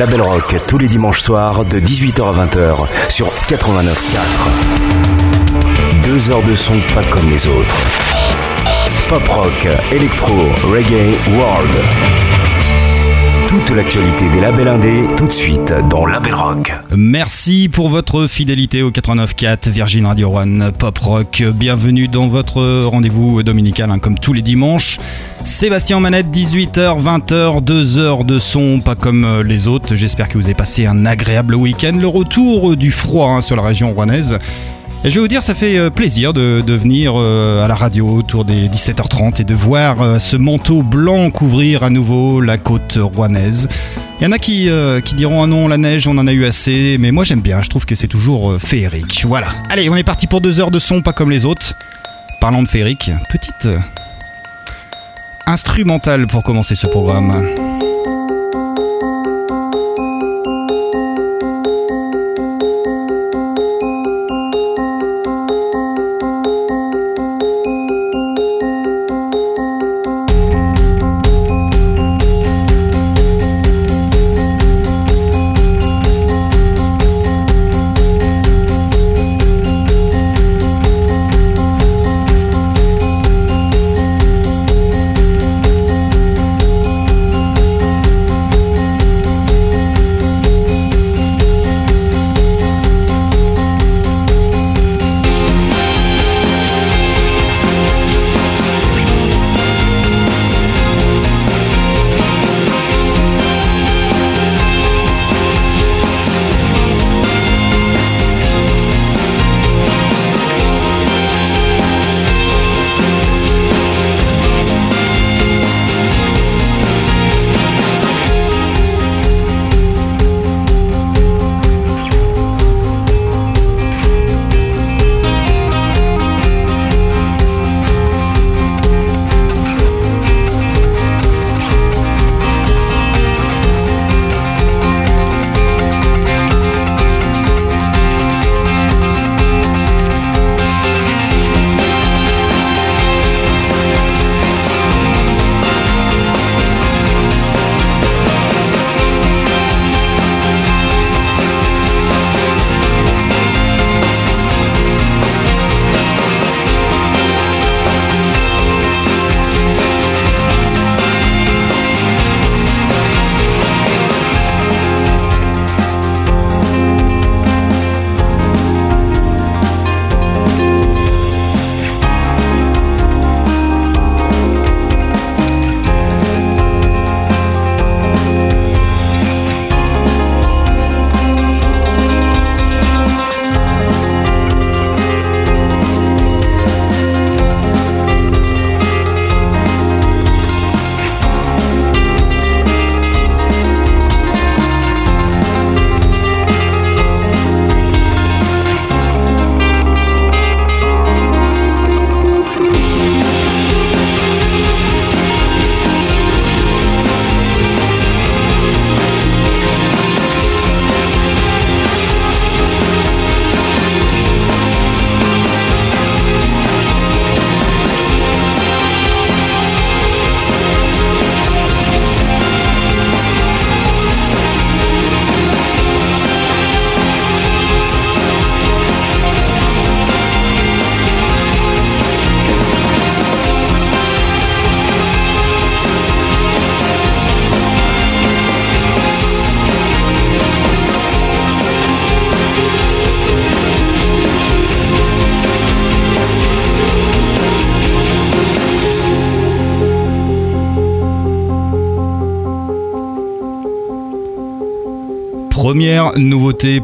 Label Rock tous les dimanches soirs de 18h à 20h sur 89.4. Deux heures de son pas comme les autres. Pop rock, électro, reggae, world. Toute l'actualité des labels indés, tout de suite dans Label Rock. Merci pour votre fidélité au 89.4 Virgin Radio One Pop Rock. Bienvenue dans votre rendez-vous dominical, hein, comme tous les dimanches. Sébastien Manette, 18h, 20h, 2 heures de son, pas comme euh, les autres. J'espère que vous avez passé un agréable week-end. Le retour du froid hein, sur la région rouennaise. Et je vais vous dire, ça fait euh, plaisir de, venir euh, à la radio autour des 17h30 et de voir euh, ce manteau blanc couvrir à nouveau la côte rouennaise. Il y en a qui, euh, qui diront ah non, la neige, on en a eu assez, mais moi j'aime bien, je trouve que c'est toujours euh, féerique. Voilà. Allez, on est parti pour deux heures de son, pas comme les autres. Parlant de féerique, petite euh, instrumentale pour commencer ce programme.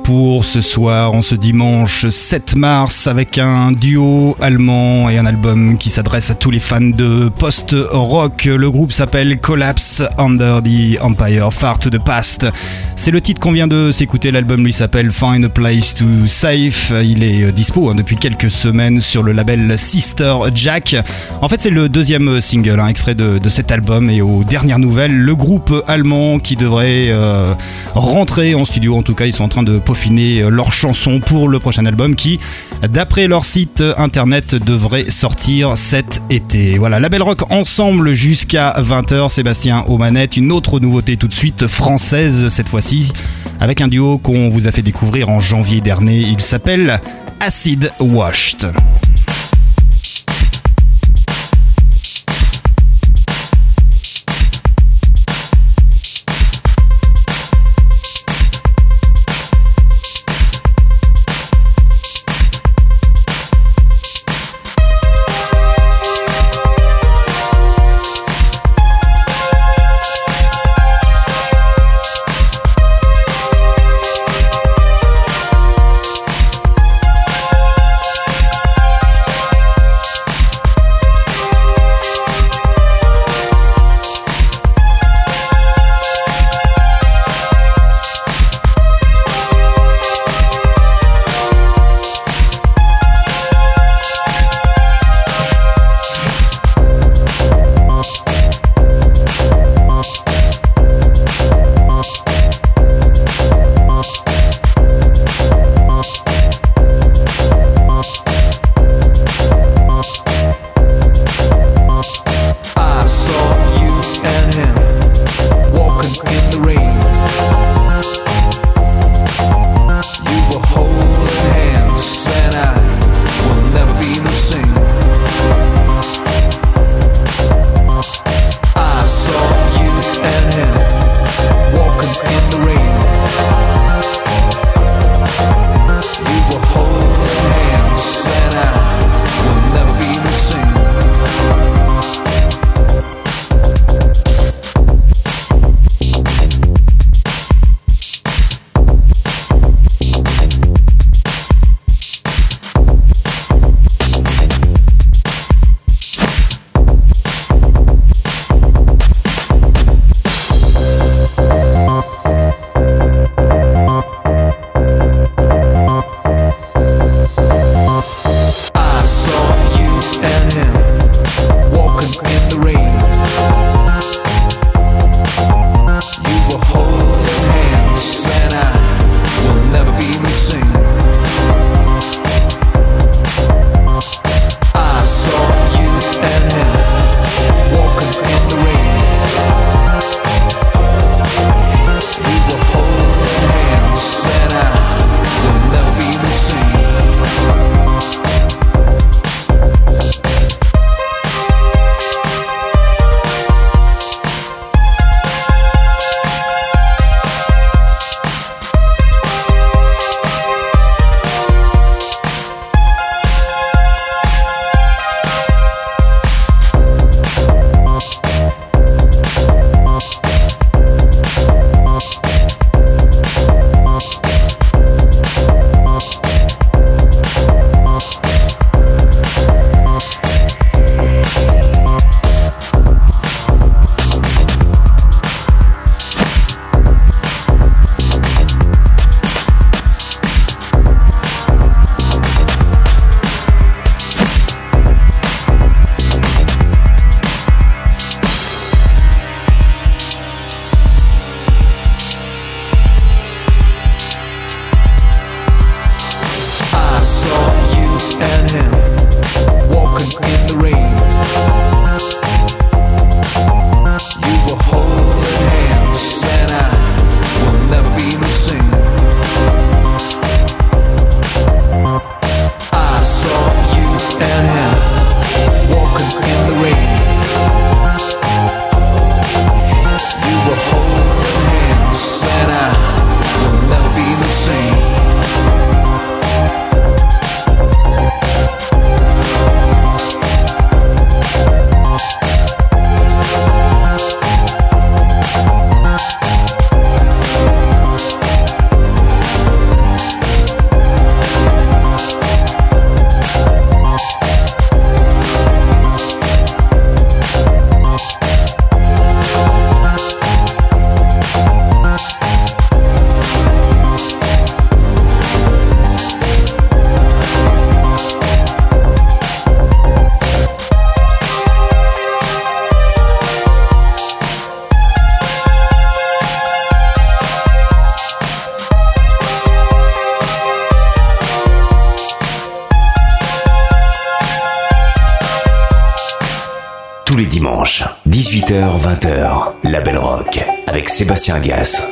Pour ce soir, en ce dimanche 7 mars, avec un duo allemand et un album qui s'adresse à tous les fans de post-rock. Le groupe s'appelle Collapse Under the Empire, Far to the Past. C'est le titre qu'on vient de s'écouter. L'album lui s'appelle Find a Place to Safe. Il est euh, dispo hein, depuis quelques semaines sur le label Sister Jack. En fait, c'est le deuxième euh, single, hein, extrait de, cet album. Et aux dernières nouvelles, le groupe allemand qui devrait euh, rentrer en studio, en tout cas, ils sont en train de peaufiner leurs chansons pour le prochain album qui, d'après leur site internet, devrait sortir cet été. Voilà, label rock ensemble jusqu'à 20h. Sébastien aux manettes. Une autre nouveauté tout de suite française, cette fois-ci avec un duo qu'on vous a fait découvrir en janvier dernier. Il s'appelle Acid Washed. Sébastien Gas.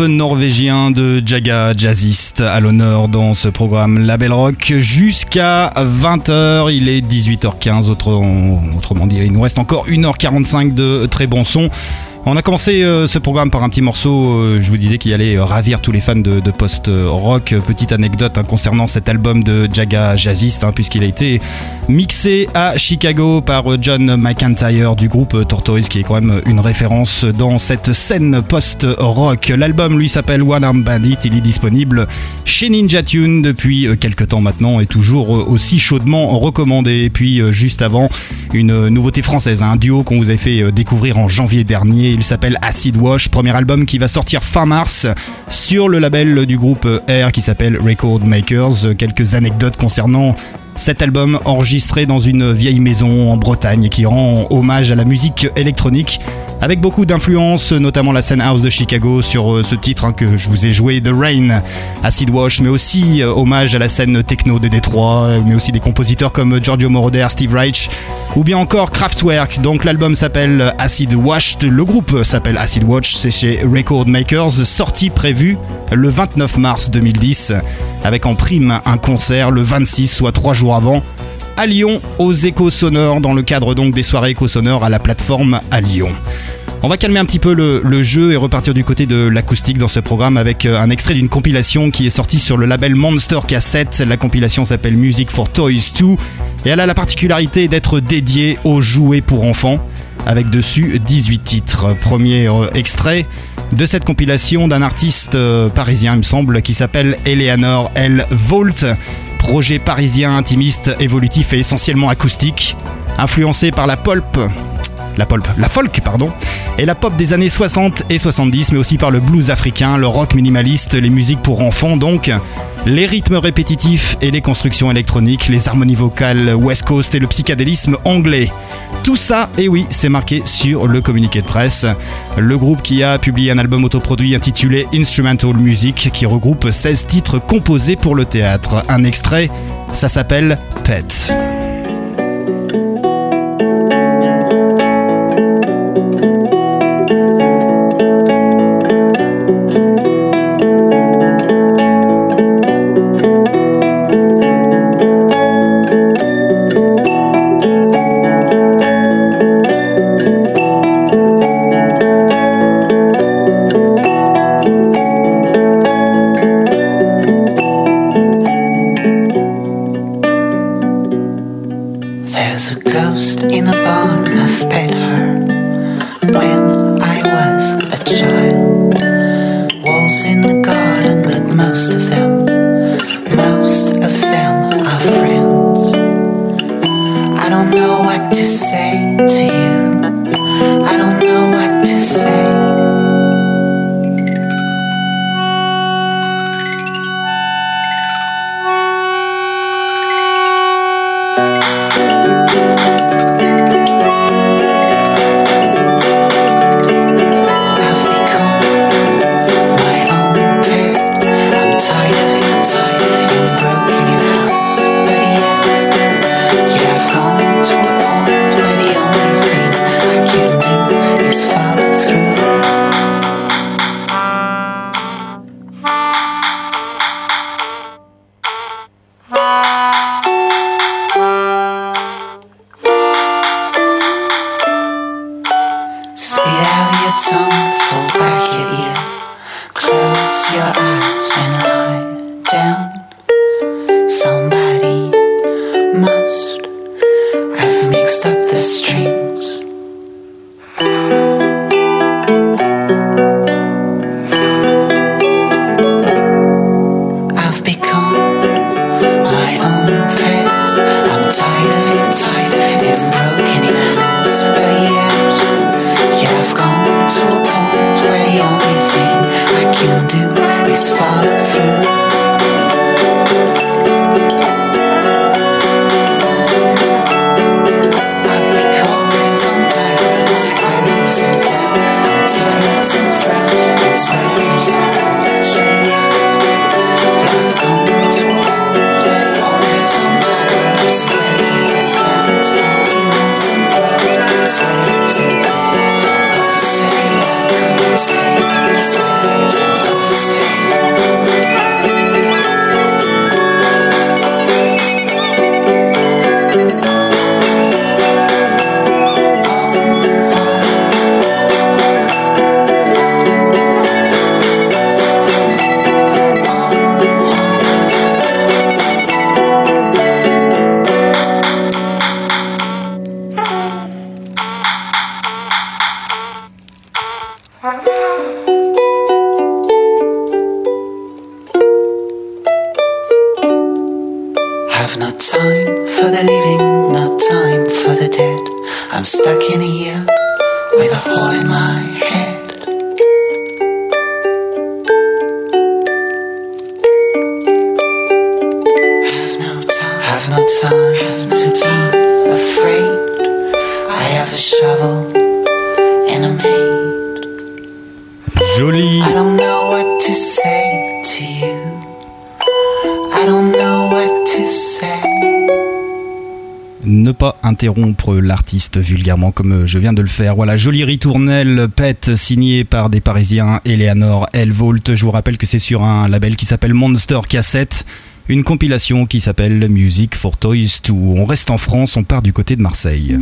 Neuf Norvégiens de Jaga Jazzist à l'honneur dans ce programme Label Rock jusqu'à 20h. Il est 18h15, autrement dit, il nous reste encore 1h45 de très bon son. On a commencé euh, ce programme par un petit morceau, euh, je vous disais qu'il allait ravir tous les fans de, post-rock. Petite anecdote hein, concernant cet album de Jaga Jazzist, hein, puisqu'il a été mixé à Chicago par John McIntyre du groupe Tortoise, qui est quand même une référence dans cette scène post-rock. L'album lui s'appelle One Arm Bandit, il est disponible chez Ninja Tune depuis euh, quelques temps maintenant et toujours aussi chaudement recommandé. Et puis juste avant, une nouveauté française, un duo qu'on vous avait fait découvrir en janvier dernier il s'appelle Acid Wash, premier album qui va sortir fin mars sur le label du groupe R qui s'appelle Record Makers. Quelques anecdotes concernant cet album enregistré dans une vieille maison en Bretagne qui rend hommage à la musique électronique avec beaucoup d'influences, notamment la scène house de Chicago sur euh, ce titre hein, que je vous ai joué, The Rain, Acid Wash, mais aussi euh, hommage à la scène techno de Détroit, mais aussi des compositeurs comme Giorgio Moroder, Steve Reich, ou bien encore Kraftwerk. Donc l'album s'appelle Acid Wash, le groupe s'appelle Acid Wash, c'est chez Record Makers, sortie prévue le 29 mars 2010, avec en prime un concert le 26, soit trois jours avant à Lyon aux échos sonores dans le cadre donc des soirées échos sonores à la plateforme à Lyon. On va calmer un petit peu le, jeu et repartir du côté de l'acoustique dans ce programme avec euh, un extrait d'une compilation qui est sortie sur le label Monster Cassette. La compilation s'appelle Music for Toys 2 et elle a la particularité d'être dédiée aux jouets pour enfants avec dessus 18 titres. Premier euh, extrait de cette compilation d'un artiste euh, parisien, il me semble, qui s'appelle Eleanor L. Volt projet parisien intimiste, évolutif et essentiellement acoustique, influencé par la pulp, la pulp, la folk pardon, et la pop des années 60 et 70, mais aussi par le blues africain, le rock minimaliste, les musiques pour enfants donc, les rythmes répétitifs et les constructions électroniques, les harmonies vocales West Coast et le psychédélisme anglais. Tout ça, et oui, c'est marqué sur le communiqué de presse. Le groupe qui a publié un album autoproduit intitulé Instrumental Music qui regroupe 16 titres composés pour le théâtre. Un extrait, ça s'appelle Pet. Interrompre l'artiste vulgairement comme je viens de le faire. Voilà, jolie ritournelle, pète, signée par des Parisiens, Eleanor Elvolt. Je vous rappelle que c'est sur un label qui s'appelle Monster Cassette, une compilation qui s'appelle Music for Toys 2. On reste en France, on part du côté de Marseille.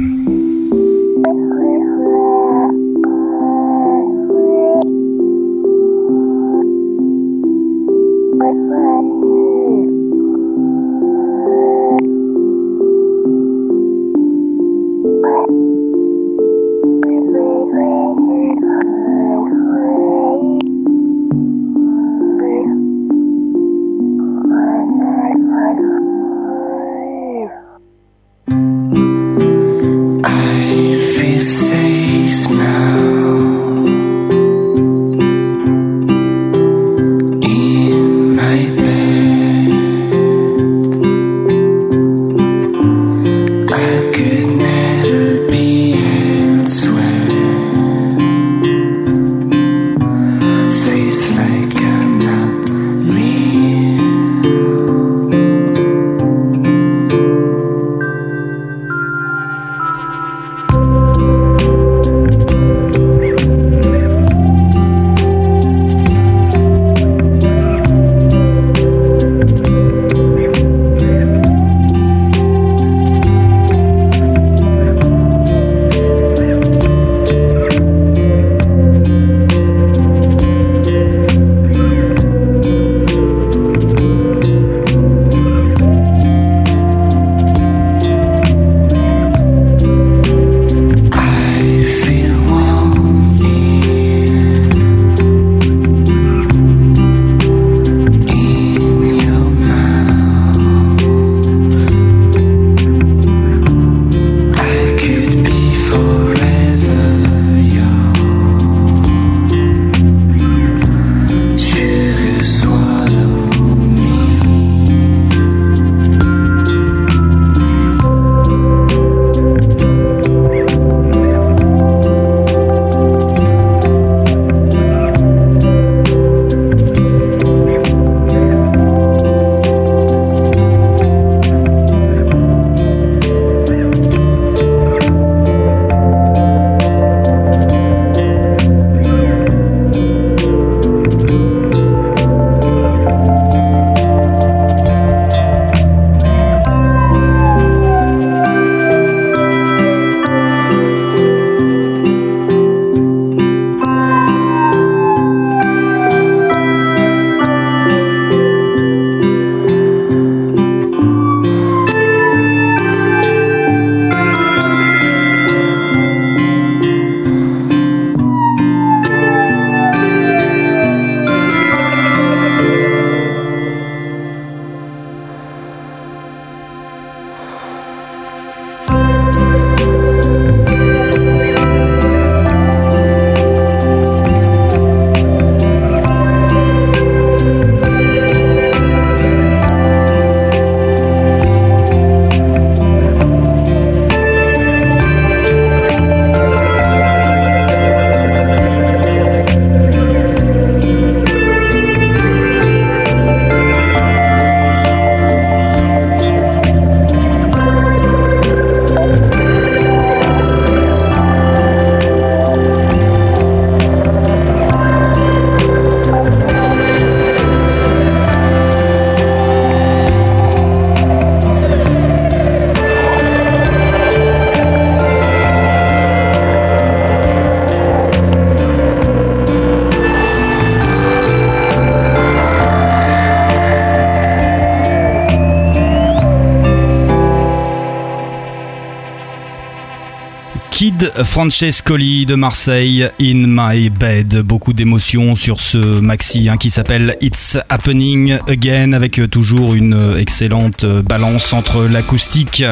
Kid Francescoli de Marseille, In My Bed. Beaucoup d'émotions sur ce maxi hein, qui s'appelle It's Happening Again, avec toujours une excellente balance entre l'acoustique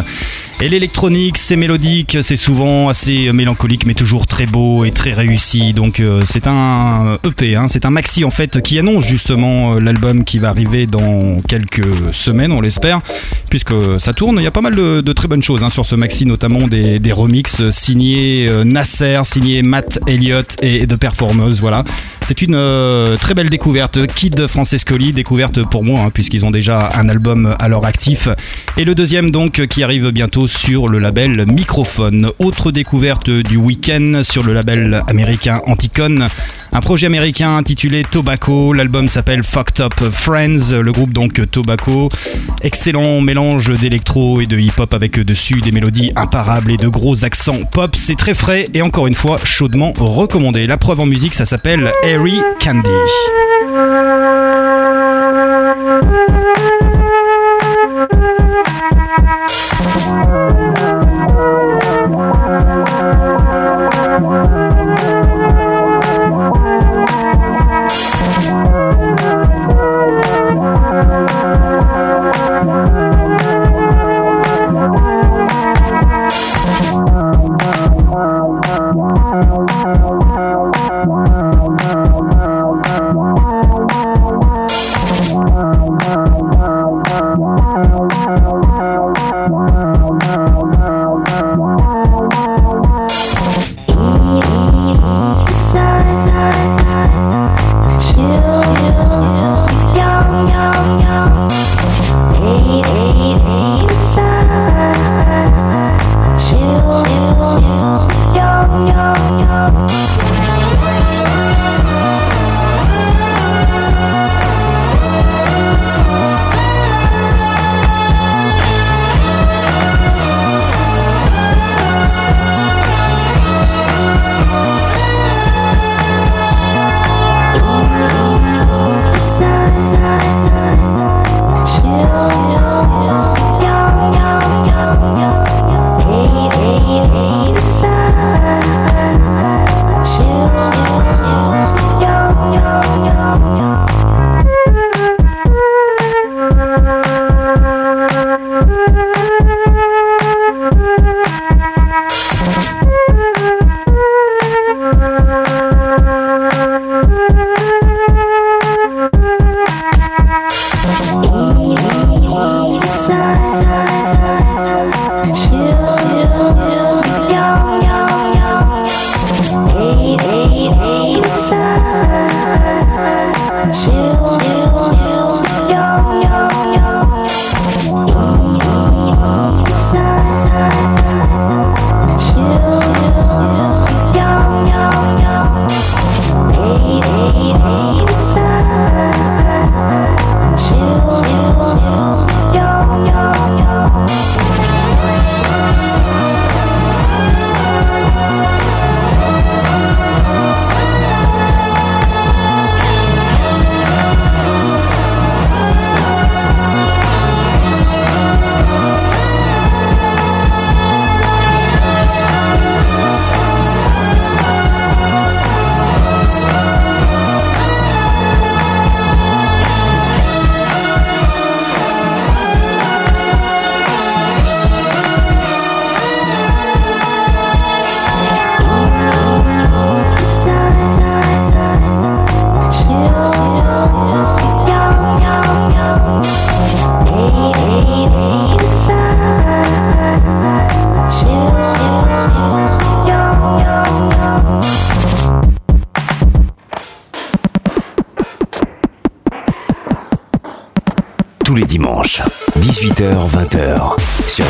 Et l'électronique, c'est mélodique, c'est souvent assez mélancolique, mais toujours très beau et très réussi. Donc euh, c'est un EP, hein, c'est un maxi en fait qui annonce justement euh, l'album qui va arriver dans quelques semaines, on l'espère, puisque ça tourne. Il y a pas mal de, très bonnes choses hein, sur ce maxi, notamment des, remixes signés euh, Nasser, signés Matt Elliott et de Performers. Voilà, c'est une très belle découverte. Kid Francescoli, découverte pour moi, hein, puisqu'ils ont déjà un album à leur actif. Et le deuxième donc qui arrive bientôt sur le label Microphone. Autre découverte du week-end sur le label américain Anticon. Un projet américain intitulé Tobacco. L'album s'appelle Fucked Up Friends. Le groupe donc Tobacco. Excellent mélange d'électro et de hip-hop avec dessus des mélodies imparables et de gros accents pop. C'est très frais et encore une fois chaudement recommandé. La preuve en musique, ça s'appelle Harry Candy.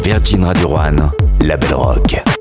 Virgin Radio One, la Belle Rock.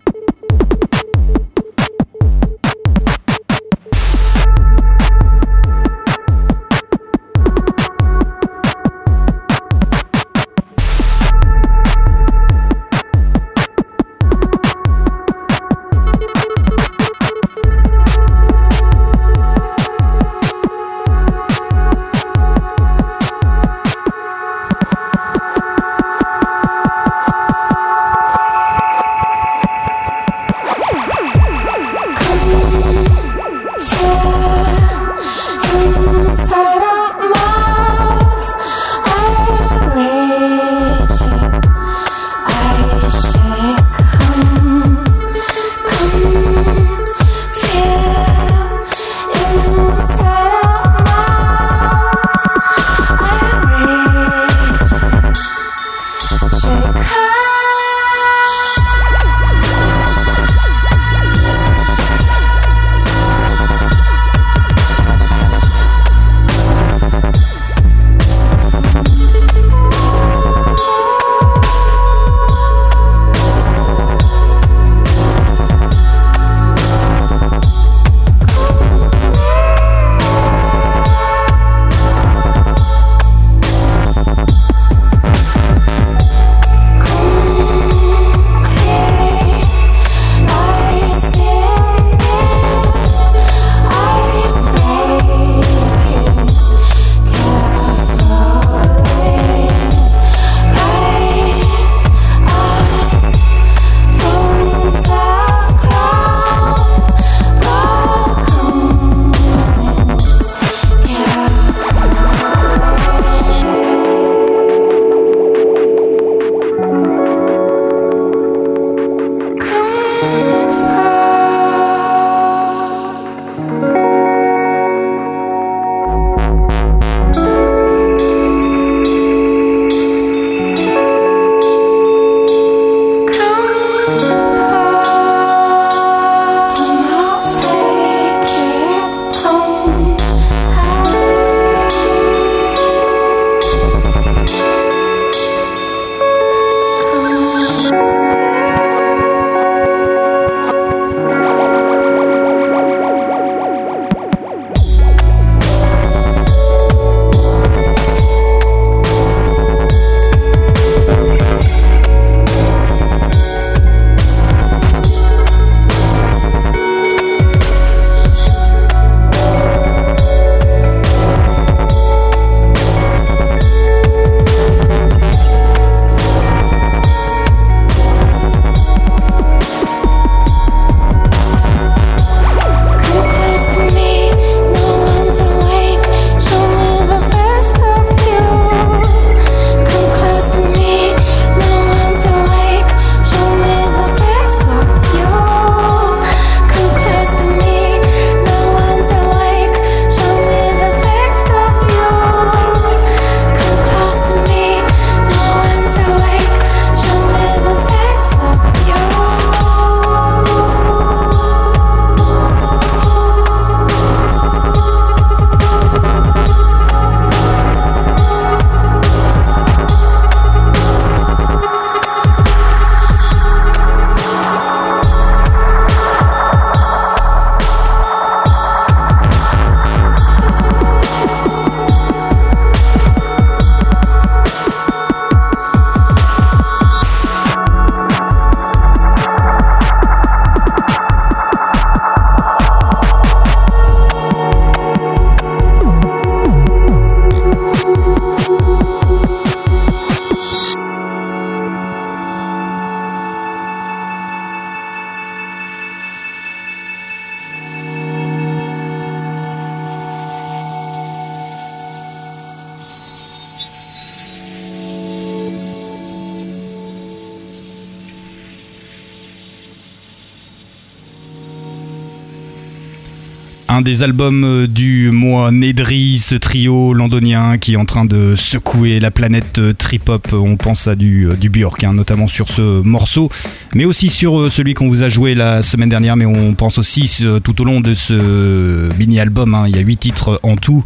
Un des albums euh, du mois Nedry, ce trio londonien qui est en train de secouer la planète euh, trip-hop. On pense à du, euh, du hein, notamment sur ce morceau, mais aussi sur celui qu'on vous a joué la semaine dernière. Mais on pense aussi tout au long de ce mini-album, hein. il y a 8 titres en tout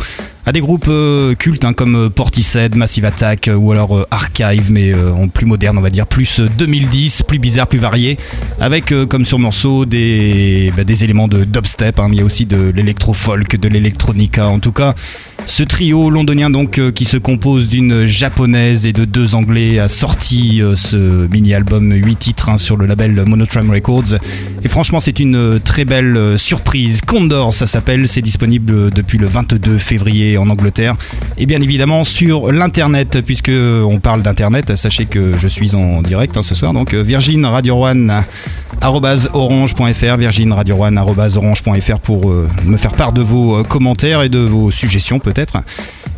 à des groupes euh, cultes hein, comme euh, Portishead, Massive Attack euh, ou alors Archive, mais en plus moderne, on va dire, plus 2010, plus bizarre, plus varié, avec comme sur morceau des, bah, éléments de dubstep, hein, mais il y a aussi de l'électro-folk, de l'électronica, en tout cas. Ce trio londonien donc qui se compose d'une japonaise et de deux anglais a sorti ce mini-album 8 titres hein, sur le label Monotram Records. Et franchement c'est une très belle surprise. Condor ça s'appelle, c'est disponible depuis le 22 février en Angleterre. Et bien évidemment sur l'internet puisque on parle d'internet sachez que je suis en direct hein, ce soir. Donc euh, Virgin Radio One orange.fr Virgin Radio One orange.fr pour euh, me faire part de vos euh, commentaires et de vos suggestions peut-être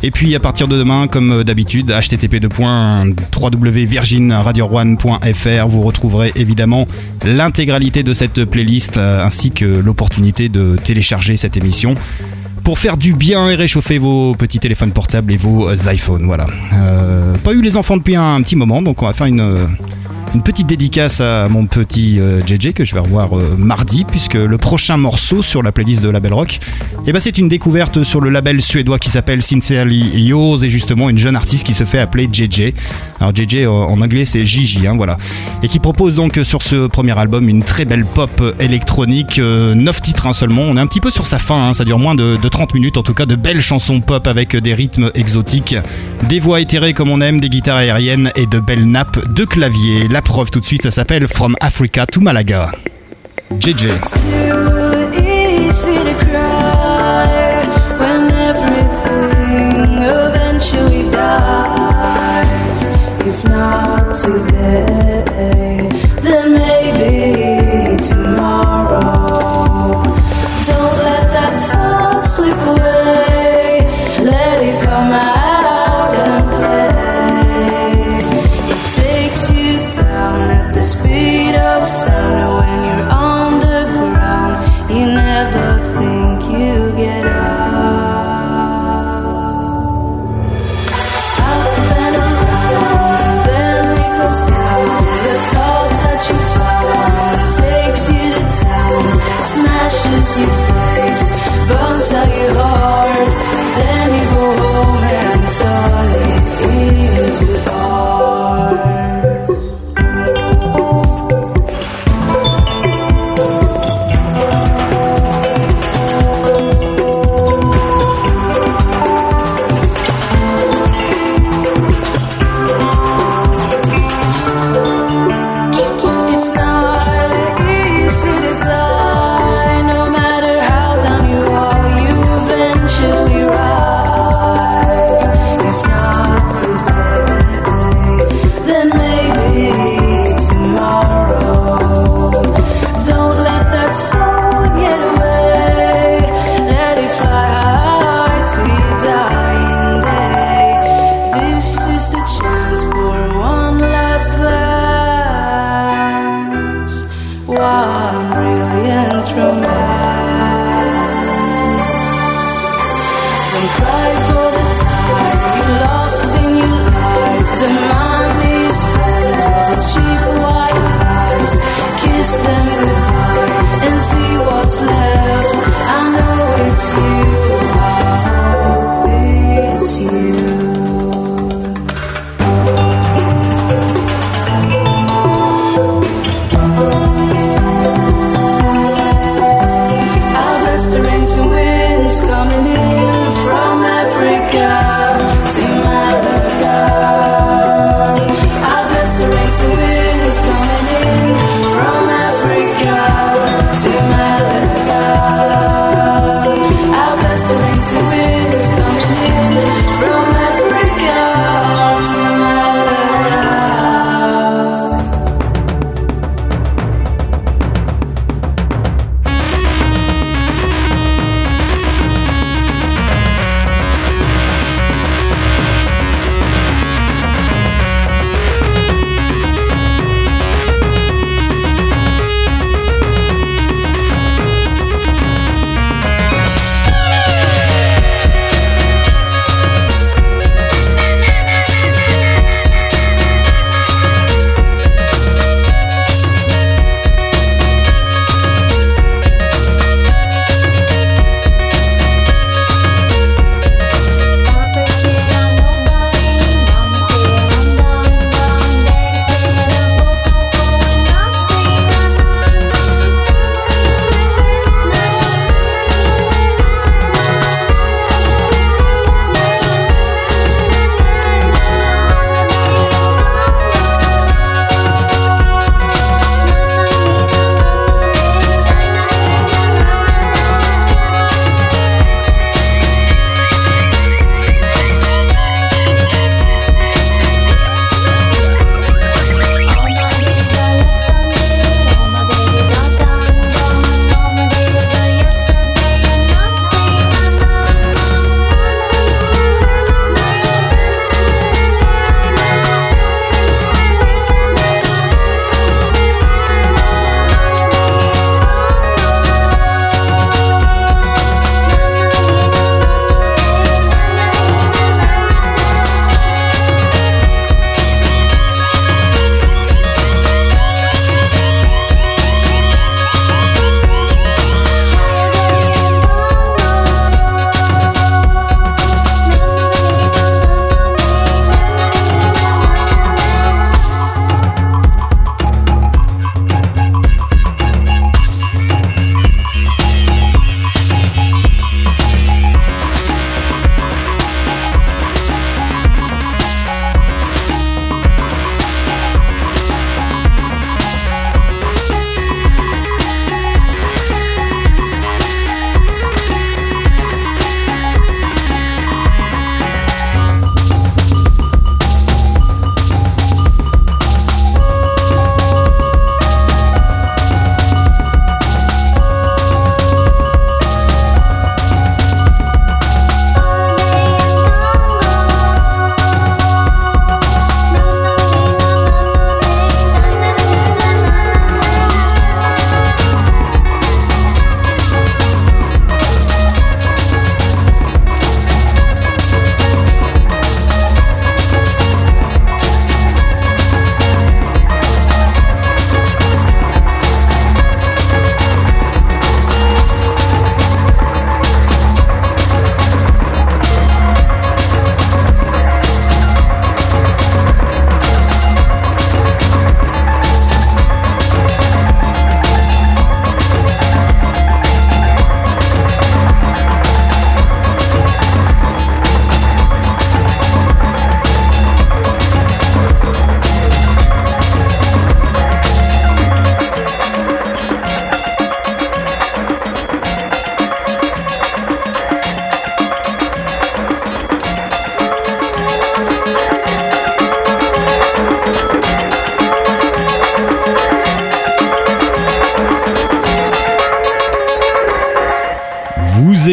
et puis à partir de demain, comme d'habitude, http www.virginradio1.fr, vous retrouverez évidemment l'intégralité de cette playlist ainsi que l'opportunité de télécharger cette émission pour faire du bien et réchauffer vos petits téléphones portables et vos iPhones. Voilà. Euh, pas eu les enfants depuis un, petit moment, donc on va faire une une petite dédicace à mon petit JJ euh, que je vais revoir euh, mardi, puisque le prochain morceau sur la playlist de Label Rock, eh ben, c'est une découverte sur le label suédois qui s'appelle Sincerely Yours et justement une jeune artiste qui se fait appeler JJ. Alors JJ euh, en anglais c'est Gigi, hein, voilà. Et qui propose donc sur ce premier album une très belle pop électronique, 9 titres hein, seulement. On est un petit peu sur sa fin, hein, ça dure moins de, de 30 minutes en tout cas, de belles chansons pop avec des rythmes exotiques, des voix éthérées comme on aime, des guitares aériennes et de belles nappes de clavier. La preuve tout de suite, ça s'appelle From Africa to Malaga. JJ.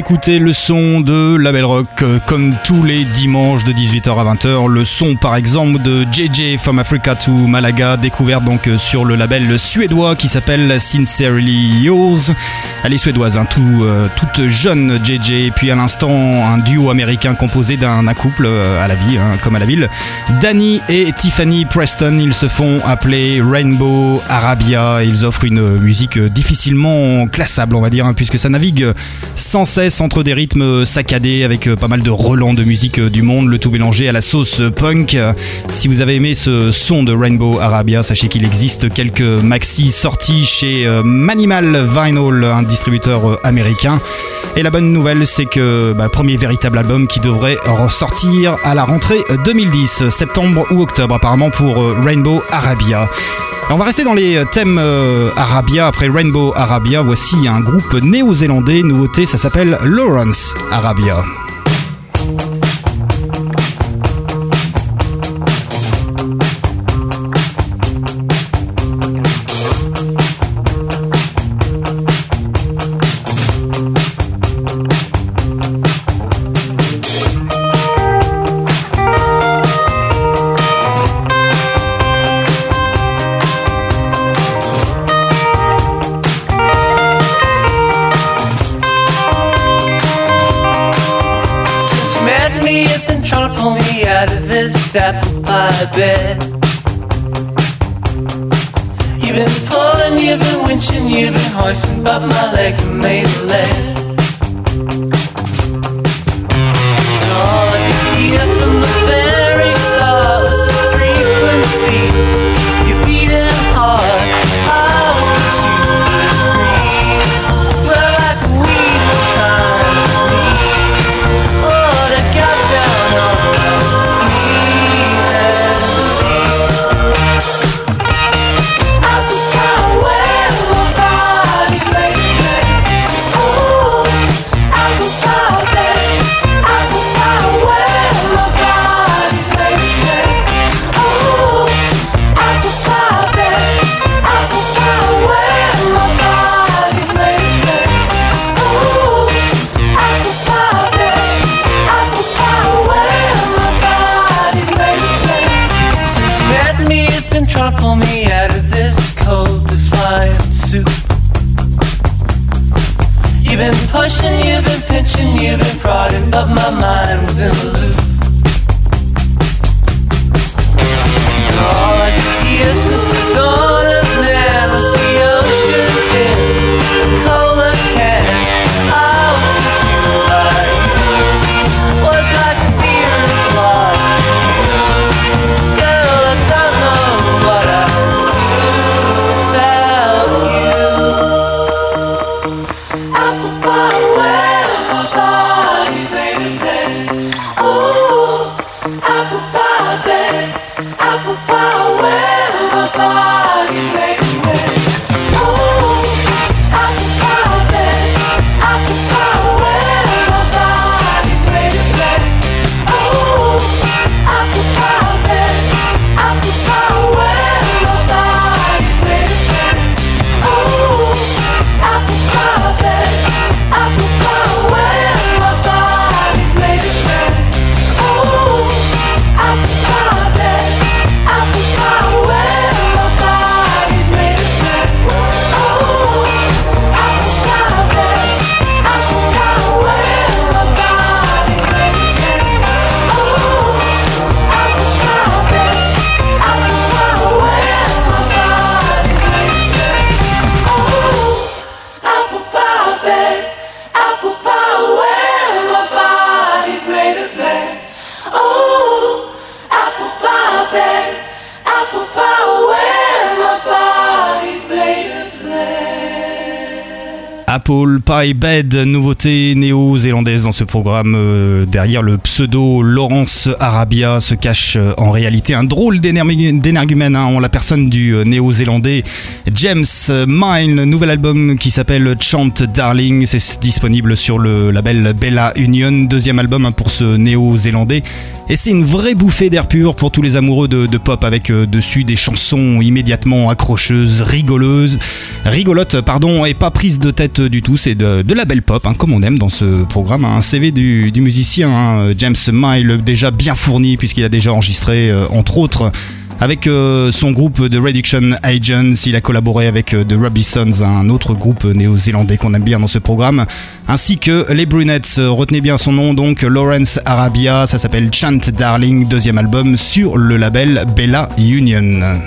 Écoutez le son de Label Rock euh, comme tous les dimanches de 18h à 20h. Le son par exemple de JJ from Africa to Malaga, découvert donc euh, sur le label suédois qui s'appelle Sincerely Yours. Elle est suédoise, hein, tout, euh, toute jeune JJ. Puis à l'instant, un duo américain composé d'un couple à la vie, hein, comme à la ville. Danny et Tiffany Preston, ils se font appeler Rainbow Arabia. Ils offrent une musique difficilement classable, on va dire, hein, puisque ça navigue sans cesse entre des rythmes saccadés avec euh, pas mal de relents de musique euh, du monde, le tout mélangé à la sauce punk. Si vous avez aimé ce son de Rainbow Arabia, sachez qu'il existe quelques maxi sortis chez euh, Manimal Vinyl, un distributeur américain. Et la bonne nouvelle, c'est que bah, premier véritable album qui devrait ressortir à la rentrée 2010, septembre ou octobre apparemment pour Rainbow Arabia. On va rester dans les thèmes euh, Arabia. Après Rainbow Arabia, voici un groupe néo-zélandais. Nouveauté, ça s'appelle Lawrence Arabia. Pie Bed, nouveauté néo-zélandaise dans ce programme. Euh, derrière le pseudo Laurence Arabia se cache euh, en réalité un drôle d'énergumène hein, en la personne du euh, néo-zélandais James Mine. Nouvel album qui s'appelle Chant Darling. C'est disponible sur le label Bella Union. Deuxième album hein, pour ce néo-zélandais. Et c'est une vraie bouffée d'air pur pour tous les amoureux de, pop avec dessus des chansons immédiatement accrocheuses, rigoleuses, rigolotes, pardon, et pas prises de tête du tout, c'est de, la belle pop, hein, comme on aime dans ce programme. Un CV du, musicien hein, James Mile, déjà bien fourni, puisqu'il a déjà enregistré, euh, entre autres, avec euh, son groupe de Reduction Agents, il a collaboré avec The Robinsons, un autre groupe néo-zélandais qu'on aime bien dans ce programme, ainsi que les Brunettes. Retenez bien son nom donc, Lawrence Arabia, ça s'appelle Chant Darling, deuxième album sur le label Bella Union.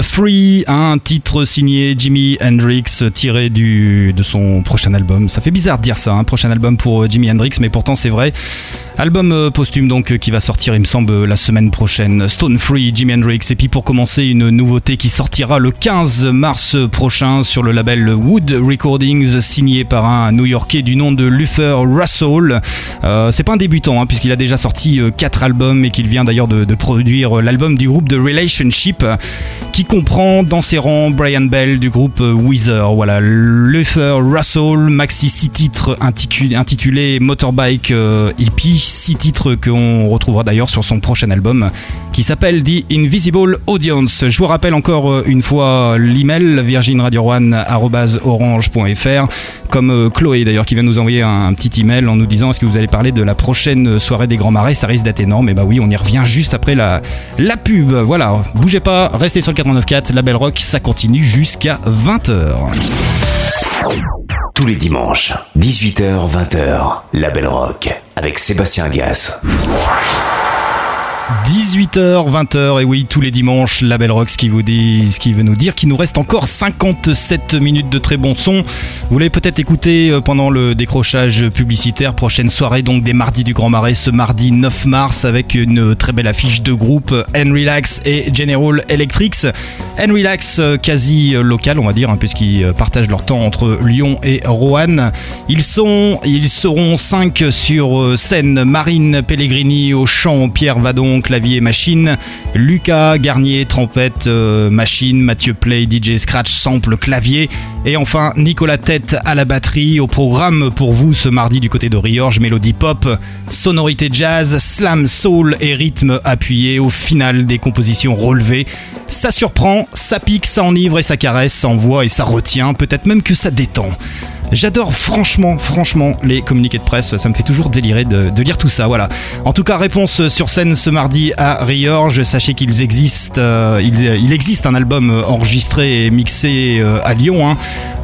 Free, un titre signé Jimi Hendrix tiré du, de son prochain album. Ça fait bizarre de dire ça, un prochain album pour euh, Jimi Hendrix, mais pourtant c'est vrai. Album euh, posthume donc euh, qui va sortir, il me semble, euh, la semaine prochaine. Stone Free, Jimi Hendrix. Et puis pour commencer, une nouveauté qui sortira le 15 mars prochain sur le label Wood Recordings, signé par un New-Yorkais du nom de Luther Russell. C'est pas un débutant, hein, puisqu'il a déjà sorti 4 albums et qu'il vient d'ailleurs de, produire l'album du groupe The Relationship, qui comprend dans ses rangs Brian Bell du groupe Weezer. Voilà, Luther Russell, maxi 6 titres intitulé, intitulé Motorbike euh, 6 titres qu'on retrouvera d'ailleurs sur son prochain album qui s'appelle The Invisible Audience. Je vous rappelle encore euh, une fois l'email virginradio1@orange.fr comme euh, Chloé d'ailleurs qui vient nous envoyer un, un petit email en nous disant est-ce que vous allez parler de la prochaine soirée des Grands Marais? Ça risque d'être énorme. Et bah oui on y revient juste après la, la pub. Voilà. Bougez pas. Restez sur le 89.4 la Belle Rock ça continue jusqu'à 20h Tous les dimanches, 18h-20h, La Belle Rock, avec Sébastien Gas. 18h, 20h, et oui, tous les dimanches, la Belle ce qui vous dit, qui veut nous dire qu'il nous reste encore 57 minutes de très bon son. Vous l'avez peut-être écouté euh, pendant le décrochage publicitaire. Prochaine soirée, donc des mardis du Grand Marais, ce mardi 9 mars, avec une très belle affiche de groupes Relax et General Electrics. Relax, euh, quasi euh, local, on va dire, hein, puisqu'ils partagent leur temps entre Lyon et Roanne. Ils ils seront 5 sur scène. Marine Pellegrini au chant, Pierre Vadon clavier, machine. Lucas Garnier, trompette, euh, machine. Mathieu Play, DJ Scratch, sample, clavier. Et enfin, Nicolas Tête à la batterie. Au programme pour vous ce mardi du côté de Riorge, mélodie pop, sonorité jazz, slam, soul et rythme appuyé. Au final, des compositions relevées. Ça surprend, ça pique, ça enivre et ça caresse, ça envoie et ça retient. Peut-être même que ça détend. J'adore franchement, franchement les communiqués de presse, ça me fait toujours délirer de, lire tout ça, voilà. En tout cas, réponse sur scène ce mardi à Riorge, sachez qu'il existe, euh, il, existe un album enregistré et mixé euh, à Lyon, hein.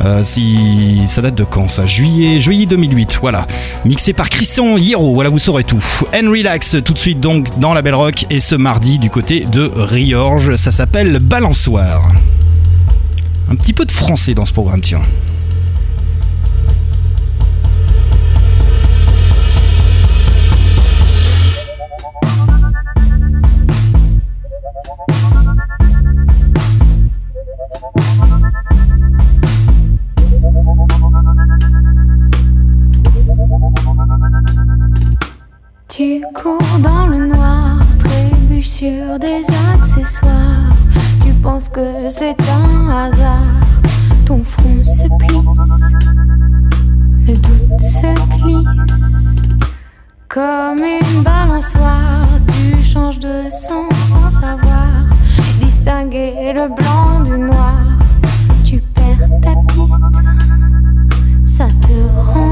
euh, si ça date de quand ça? Juillet, juillet 2008, voilà. Mixé par Christian Hiro, voilà vous saurez tout. And Relax tout de suite donc dans la Belle Rock et ce mardi du côté de Riorge, ça s'appelle Balançoire. Un petit peu de français dans ce programme, tiens. Tu cours dans le noir, trébuches sur des accessoires. Tu penses que c'est un hasard, ton front se plisse, le doute se glisse. Comme une balançoire, tu changes de sens sans savoir distinguer le blanc du noir. Tu perds ta piste, ça te rend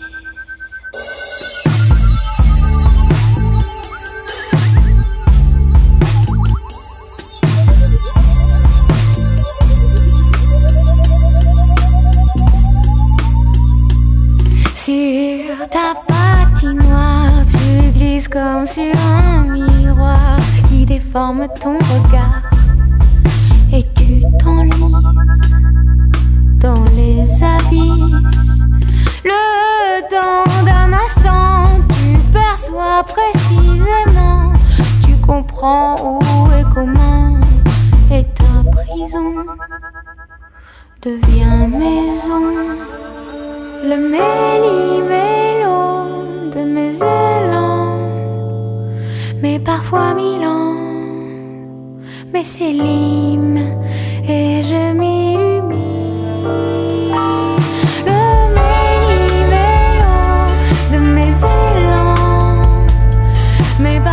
Sur ta patinoire, tu glisses comme sur un miroir qui déforme ton regard. dans les abysses. Le temps d'un instant, tu perçois précisément, tu comprends où et comment, et ta prison devient maison. Le méli-mélo de mes élans, mais parfois Milan, mais c'est Lime et je m'illumine. Le méli-mélo de mes élans, mais parfois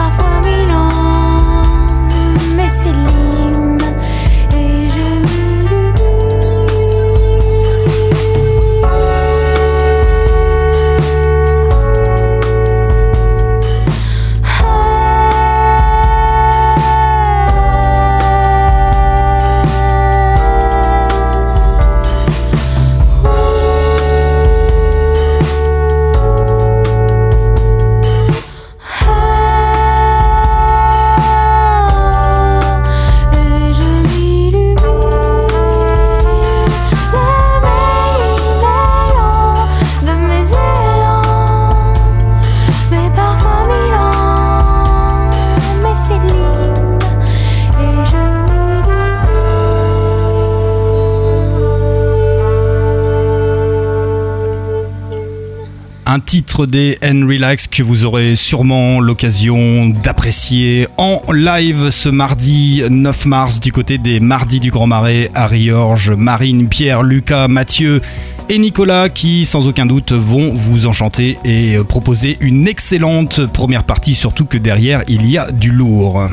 des N Relax que vous aurez sûrement l'occasion d'apprécier en live ce mardi 9 mars du côté des Mardis du Grand Marais, Harry Orge, Marine, Pierre, Lucas, Mathieu et Nicolas qui sans aucun doute vont vous enchanter et proposer une excellente première partie, surtout que derrière il y a du lourd.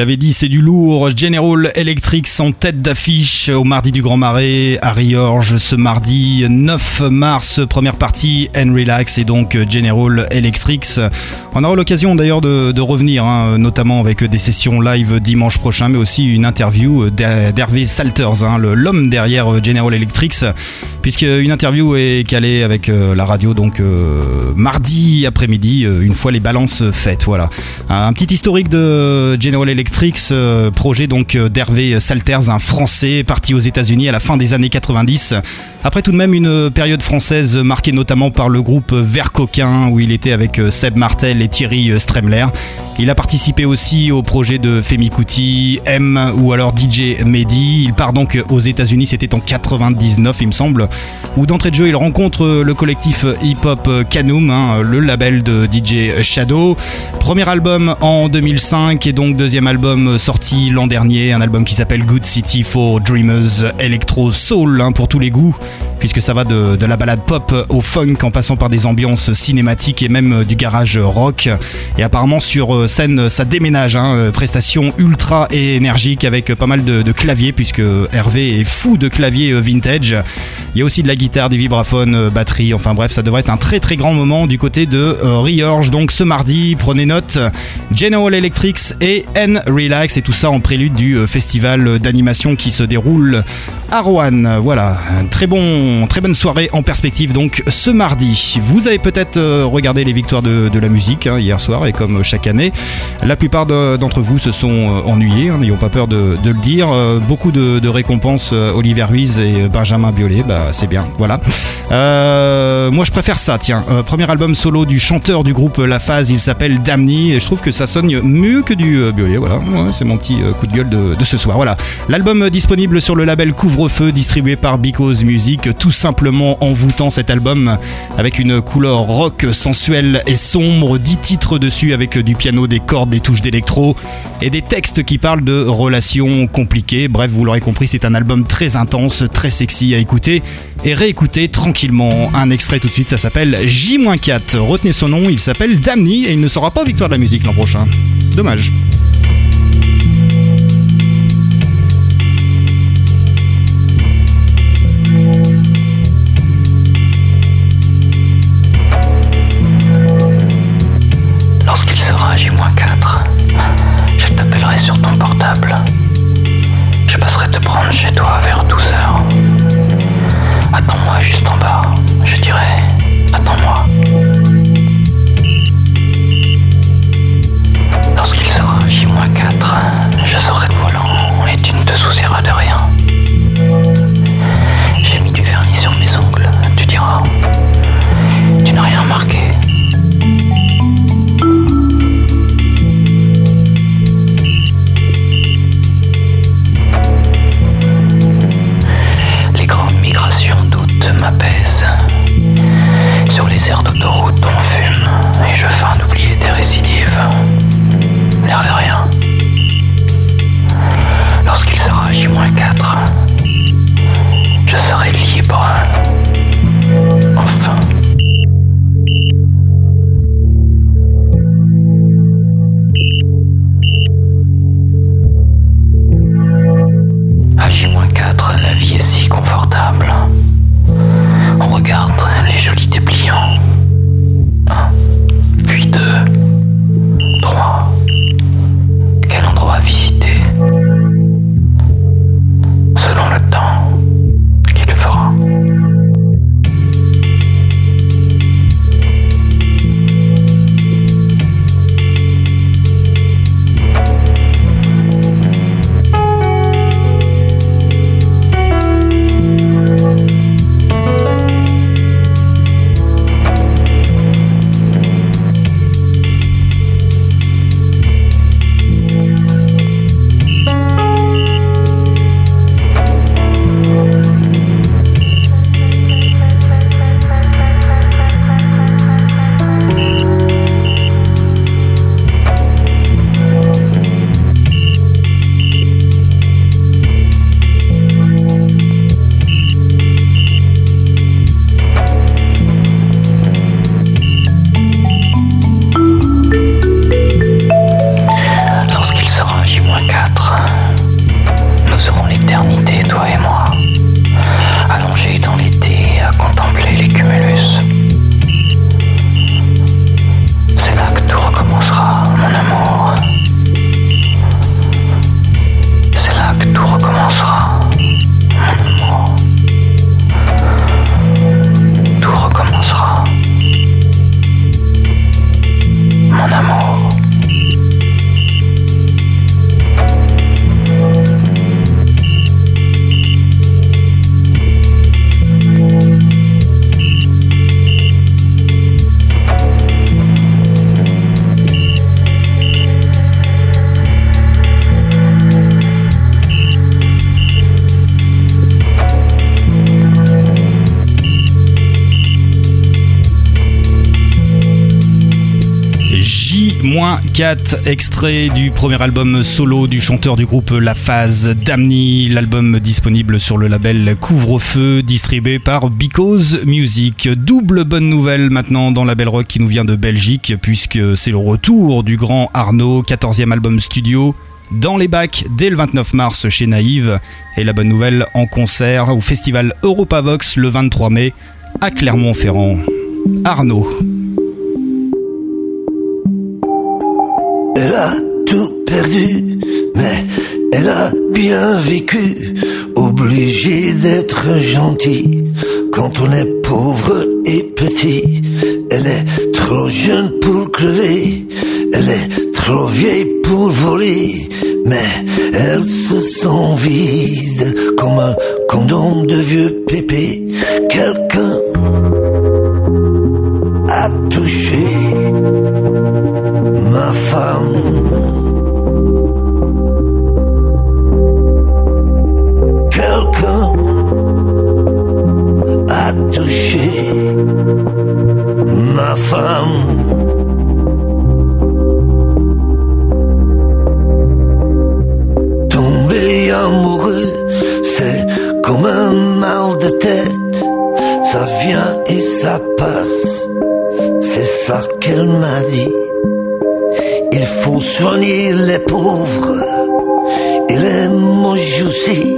L'avais dit, c'est du lourd. General Electric en tête d'affiche au mardi du Grand Marais à Riorge ce mardi 9 mars. Première partie, and Relax et donc General Electric. On aura l'occasion d'ailleurs de, revenir, hein, notamment avec des sessions live dimanche prochain, mais aussi une interview d'Hervé Salters, hein, l'homme derrière General Electric, puisque une interview est calée avec euh, la radio donc euh, mardi après-midi, euh, une fois les balances faites. Voilà. Un petit historique de General Electric, projet donc d'Hervé Salters, un Français parti aux États-Unis à la fin des années 90. Après tout de même une période française marquée notamment par le groupe Vert Coquin où il était avec Seb Martel et Thierry Stremler. Il a participé aussi au projet de Femi Kuti, M ou alors DJ Mehdi. Il part donc aux États-Unis, c'était en 99 il me semble, où d'entrée de jeu il rencontre le collectif hip-hop Canum, hein, le label de DJ Shadow. Premier album en 2005 et donc deuxième album sorti l'an dernier, un album qui s'appelle Good City for Dreamers, Electro Soul hein, pour tous les goûts, puisque ça va de, la balade pop au funk en passant par des ambiances cinématiques et même du garage rock. Et apparemment sur euh, scène, ça déménage. Hein, euh, prestation ultra énergique avec pas mal de, claviers, puisque Hervé est fou de claviers euh, vintage. Il y a aussi de la guitare, du vibraphone, euh, batterie. Enfin bref, ça devrait être un très très grand moment du côté de Riorge. Donc ce mardi, prenez note General Electrics et N Relax et tout ça en prélude du festival d'animation qui se déroule à Rouen. Voilà, très bon, très bonne soirée en perspective donc ce mardi. Vous avez peut-être regardé les victoires de, la musique hein, hier soir et comme chaque année, la plupart d'entre vous se sont euh, ennuyés, hein, n'ayons pas peur de, le dire. Euh, beaucoup de, récompenses, euh, Olivier Ruiz et Benjamin Biolay, bah, c'est bien, voilà. moi je préfère ça, tiens. premier album solo du chanteur du groupe La Phase, il s'appelle Damni, et je trouve que ça sonne mieux que du Biolay, voilà. c'est mon petit coup de gueule de, ce soir, voilà. L'album disponible sur le label Couvre-feu, distribué par Because Music, tout simplement envoûtant cet album avec une couleur rock sensuelle et sombre, 10 titres dessus avec du piano des cordes, des touches d'électro et des textes qui parlent de relations compliquées. Bref, vous l'aurez compris, c'est un album très intense, très sexy à écouter et réécouter tranquillement. Un extrait tout de suite, ça s'appelle J-4. Retenez son nom, il s'appelle Damni et il ne sera pas victoire de la musique l'an prochain. Dommage. Je passerai te prendre chez toi vers 12h. Attends-moi juste en bas. Je dirais, attends-moi. Moins 4 extraits du premier album solo du chanteur du groupe La Phase, Damni, l'album disponible sur le label Couvre-feu, distribué par Because Music. Double bonne nouvelle maintenant dans la Belle Rock qui nous vient de Belgique, puisque c'est le retour du grand Arnaud, 14e album studio, dans les bacs dès le 29 mars chez Naïve. Et la bonne nouvelle en concert au festival Europavox le 23 mai à Clermont-Ferrand. Arnaud. Elle a tout perdu, mais elle a bien vécu, obligée d'être gentille quand on est pauvre et petit. Elle est trop jeune pour crever, elle est trop vieille pour voler, mais elle se sent vide comme un condom de vieux pépé. Quelqu'un a touché. Quelqu'un a touché ma femme. Tomber amoureux, c'est comme un mal de tête. Ça vient et ça passe. C'est ça qu'elle m'a dit. Faut soigner les pauvres et les moches aussi.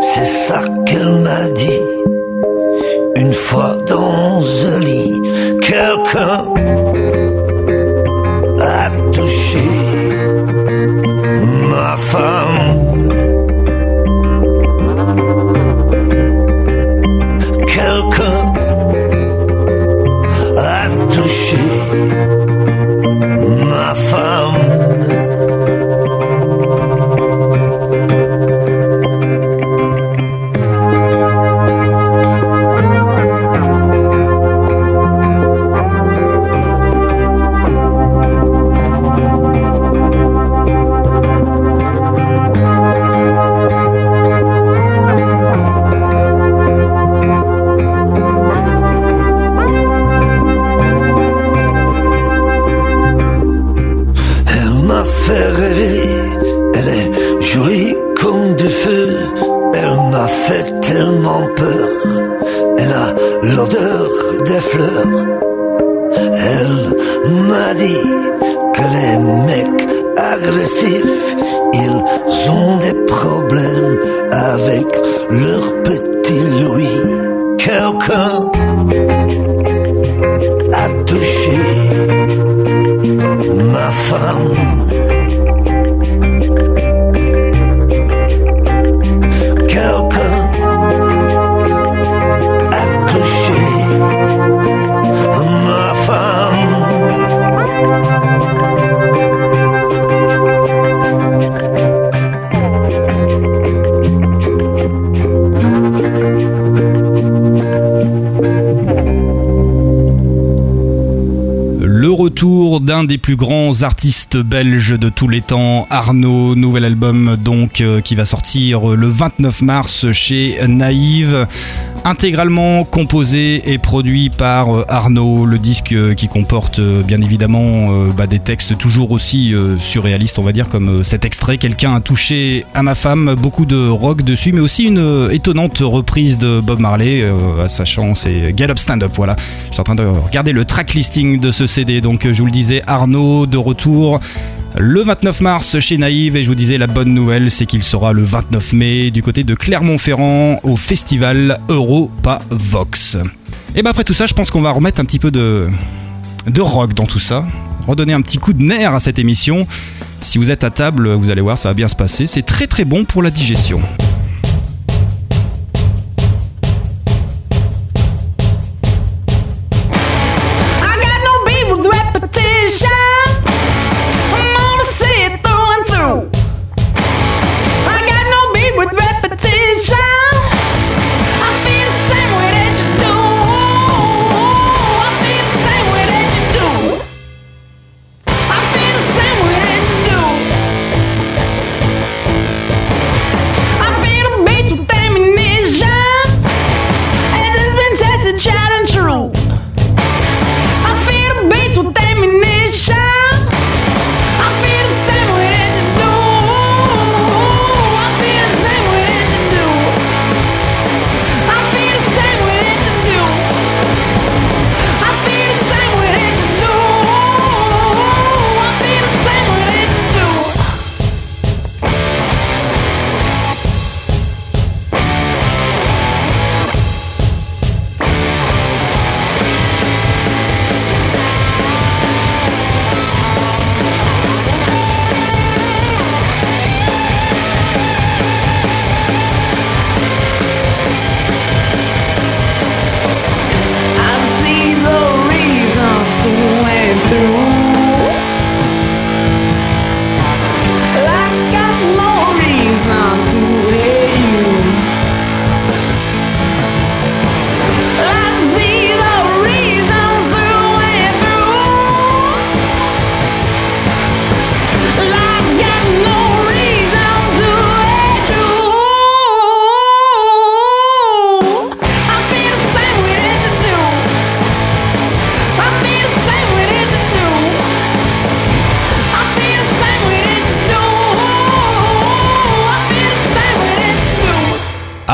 C'est ça qu'elle m'a dit. Une fois dans un lit, quelqu'un d'un des plus grands artistes belges de tous les temps, Arnaud, nouvel album donc euh, qui va sortir le 29 mars chez Naïve, intégralement composé et produit par euh, Arnaud, le disque euh, qui comporte euh, bien évidemment bah, des textes toujours aussi surréalistes on va dire comme cet extrait, quelqu'un a touché à ma femme, beaucoup de rock dessus mais aussi une étonnante reprise de Bob Marley, sachant c'est Get Up Stand Up voilà. Je suis en train de regarder le track listing de ce CD. Donc, je vous le disais, Arnaud de retour le 29 mars chez Naïve. Et je vous disais, la bonne nouvelle, c'est qu'il sera le 29 mai du côté de Clermont-Ferrand au festival Europa Vox. Et bah, après tout ça, je pense qu'on va remettre un petit peu de, de rock dans tout ça. Redonner un petit coup de nerf à cette émission. Si vous êtes à table, vous allez voir, ça va bien se passer. C'est très très bon pour la digestion.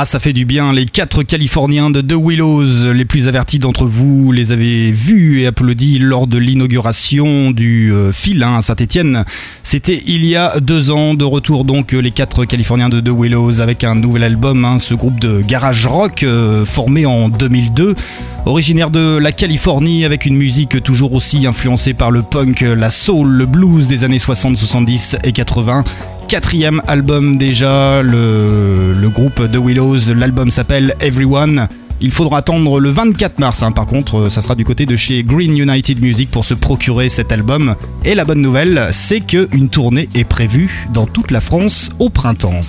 Ça fait du bien. Les quatre Californiens de The Willows, les plus avertis d'entre vous, les avez vus et applaudis lors de l'inauguration du euh, fil hein, à Saint-Etienne. C'était il y a deux ans. De retour donc, les quatre Californiens de The Willows avec un nouvel album. hein, ce groupe de garage rock euh, formé en 2002. Originaire de la Californie avec une musique toujours aussi influencée par le punk, la soul, le blues des années 60, 70 et 80 quatrième album déjà, le, groupe The Willows. L'album s'appelle Everyone. Il faudra attendre le 24 mars, hein. par contre, ça sera du côté de chez Green United Music pour se procurer cet album. Et la bonne nouvelle, c'est qu'une tournée est prévue dans toute la France au printemps.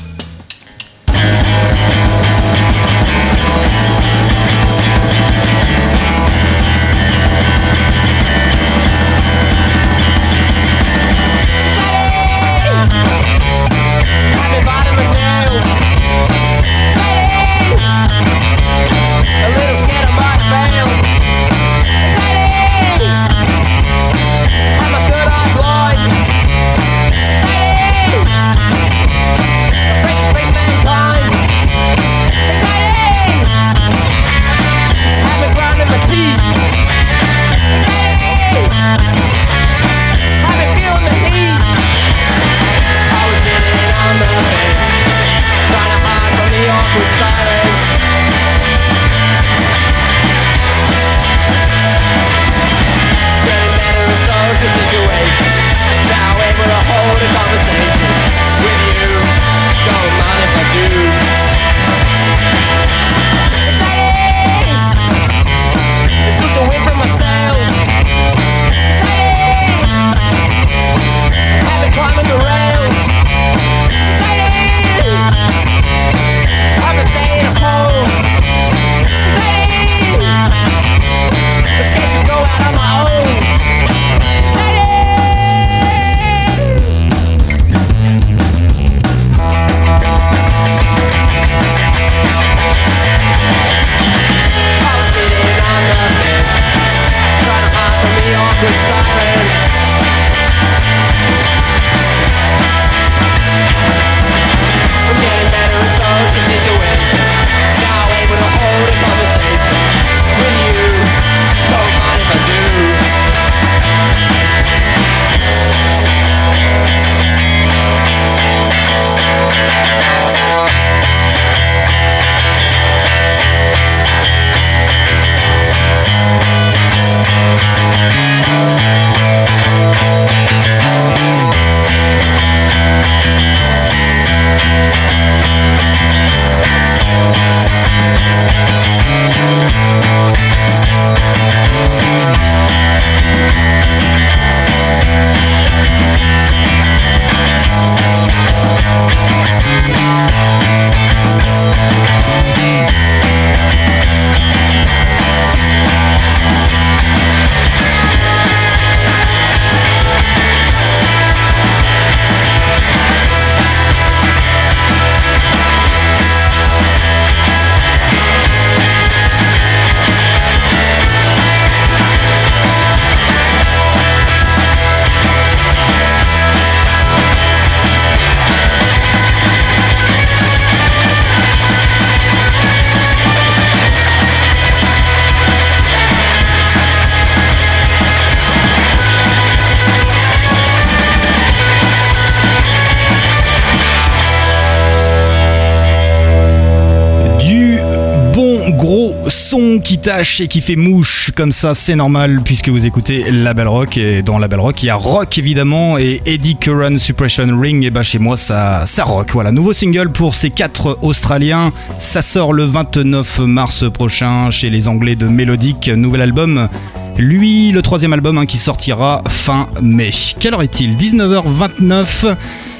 Qui tâche et qui fait mouche comme ça, c'est normal puisque vous écoutez La Belle Rock et dans La Belle Rock il y a rock évidemment et Eddie Curran Suppression Ring et bah chez moi ça, ça rock. Voilà, nouveau single pour ces quatre Australiens, ça sort le 29 mars prochain chez les Anglais de Melodic, nouvel album. Lui, le troisième album hein, qui sortira fin mai. Quelle heure est-il? 19h29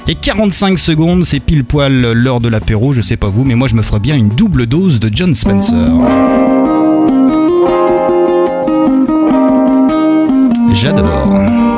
et 45 secondes, c'est pile poil l'heure de l'apéro, je sais pas vous, mais moi je me ferais bien une double dose de John Spencer. J'adore.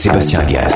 Sébastien Gas.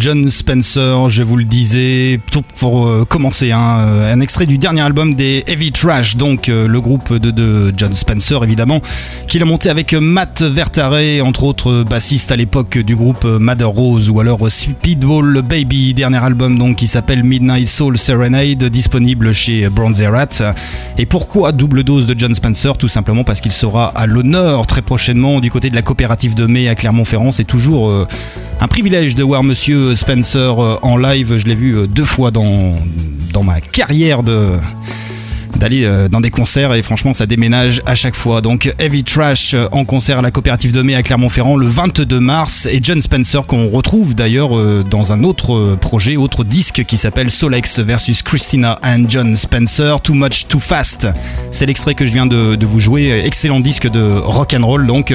John Spencer, je vous le disais, tout pour euh, commencer, hein, euh, un extrait du dernier album des Heavy Trash, donc euh, le groupe de, John Spencer évidemment, qu'il a monté avec Matt Vertare, entre autres bassiste à l'époque du groupe Mother Rose, ou alors Speedball Baby, dernier album donc qui s'appelle Midnight Soul Serenade, disponible chez Bronzerat. Et pourquoi double dose de John Spencer? Tout simplement parce qu'il sera à l'honneur très prochainement du côté de la coopérative de mai à Clermont-Ferrand. C'est toujours un privilège de voir Monsieur Spencer euh, en live. Je l'ai vu euh, deux fois dans, dans ma carrière de d'aller euh, dans des concerts et franchement ça déménage à chaque fois. Donc Heavy Trash euh, en concert à la coopérative de mai à Clermont-Ferrand le 22 mars et John Spencer qu'on retrouve d'ailleurs euh, dans un autre projet, autre disque qui s'appelle Solex versus Christina and John Spencer, Too Much Too Fast. C'est l'extrait que je viens de, de vous jouer, excellent disque de rock and roll donc.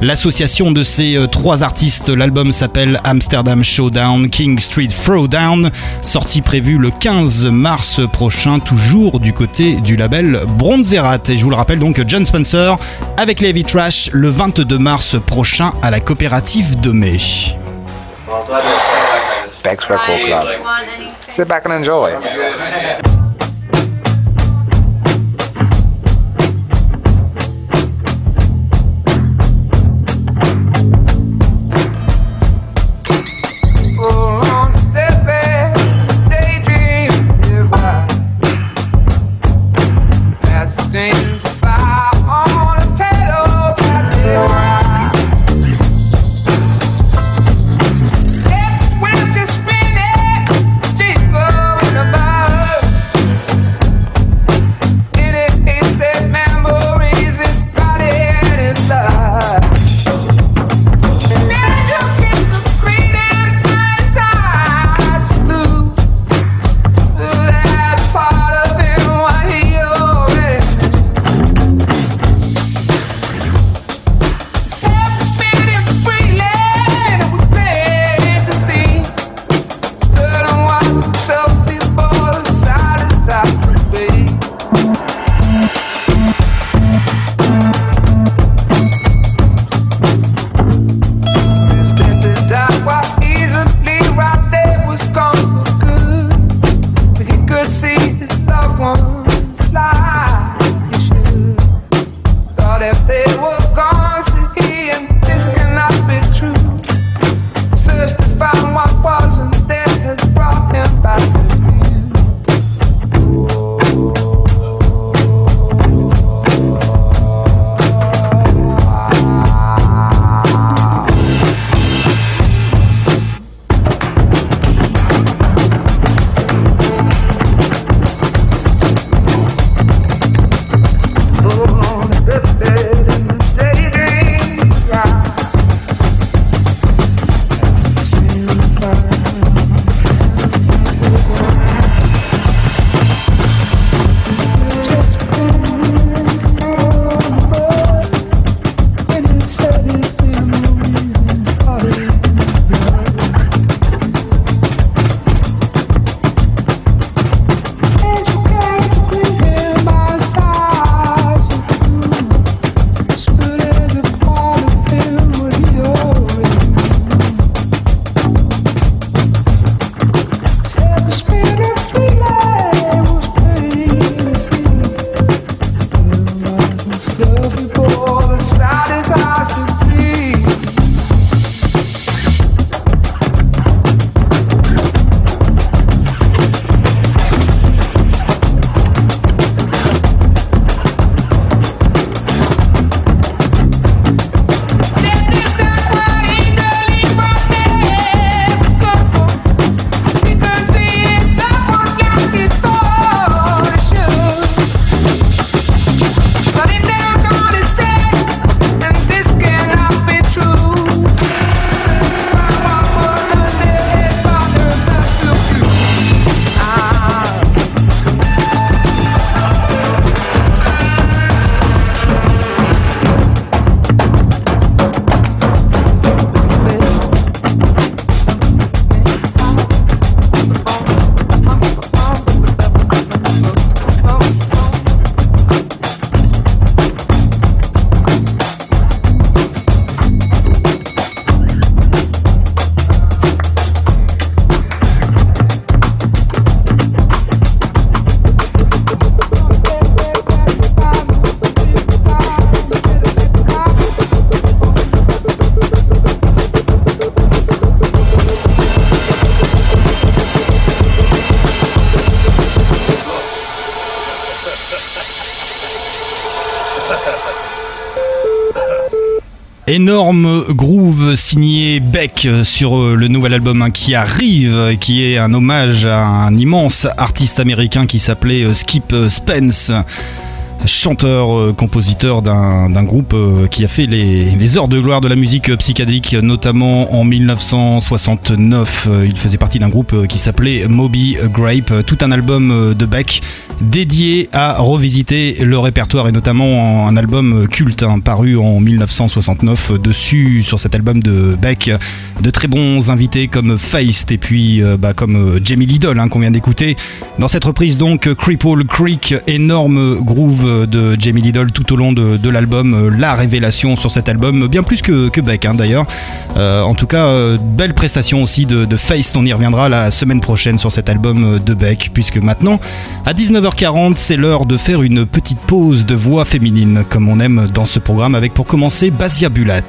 L'association de ces trois artistes, l'album s'appelle Amsterdam Showdown, King Street Throwdown, sortie prévue le 15 mars prochain, toujours du côté du label Bronzerat. Et je vous le rappelle donc, John Spencer avec les Heavy Trash le 22 mars prochain à la coopérative de mai. Beck's Record Club. Sit back and enjoy. Énorme groove signé Beck sur euh, le nouvel album hein, qui arrive, qui est un hommage à un immense artiste américain qui s'appelait euh, Skip Spence chanteur, euh, compositeur d'un groupe euh, qui a fait les, heures de gloire de la musique psychédélique, notamment en 1969. Euh, il faisait partie d'un groupe qui s'appelait Moby Grape, tout un album de Beck dédié à revisiter le répertoire et notamment un album culte hein, paru en 1969. Dessus, sur cet album de Beck, de très bons invités comme Feist et puis bah, comme Jamie Lidl hein, qu'on vient d'écouter. Dans cette reprise donc, Cripple Creek, énorme groove de Jamie Lidl tout au long de, l'album. Euh, la révélation sur cet album, bien plus que, que Beck hein, d'ailleurs. Euh, en tout cas, euh, belle prestation aussi de, de. On y reviendra la semaine prochaine sur cet album de Beck, puisque maintenant, à 19h40, c'est l'heure de faire une petite pause de voix féminine, comme on aime dans ce programme, avec pour commencer Basia Bulat.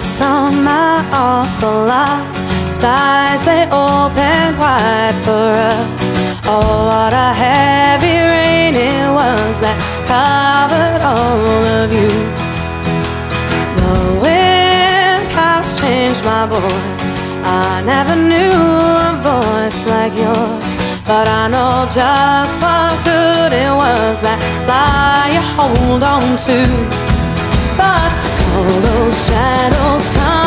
Summer awful light, skies they open wide for us. Oh, what a heavy rain it was that covered all of you. The wind has changed my boy. I never knew a voice like yours, but I know just what good it was that lie you hold on to. But all those shadows come.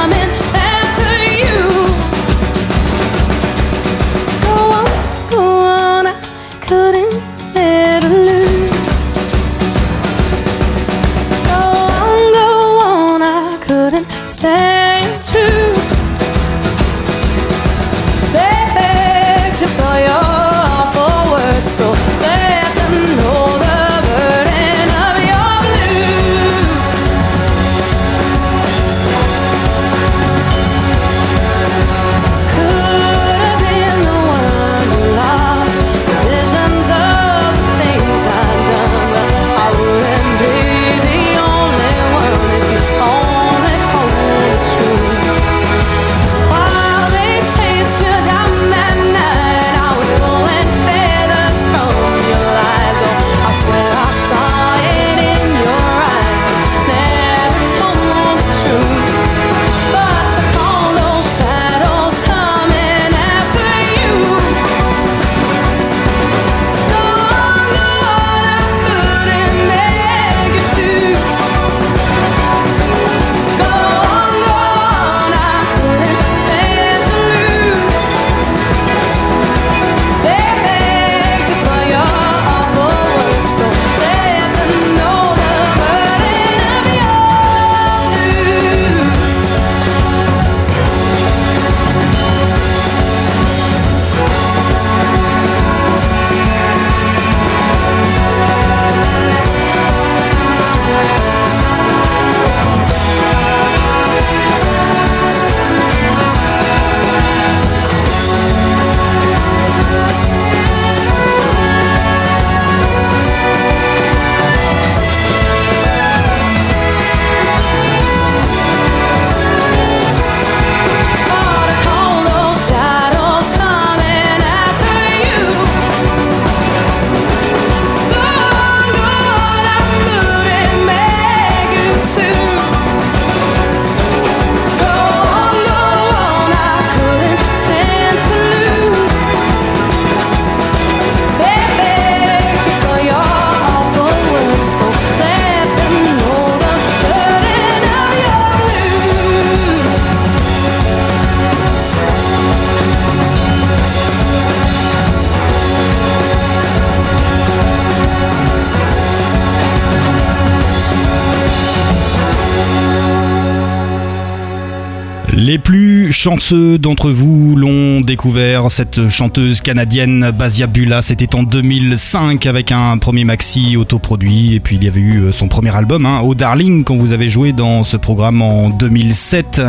Les plus chanceux d'entre vous l'ont découvert, cette chanteuse canadienne Basia Bula, c'était en 2005 avec un premier maxi autoproduit et puis il y avait eu euh, son premier album, hein, Oh Darling, qu'on vous avez joué dans ce programme en 2007.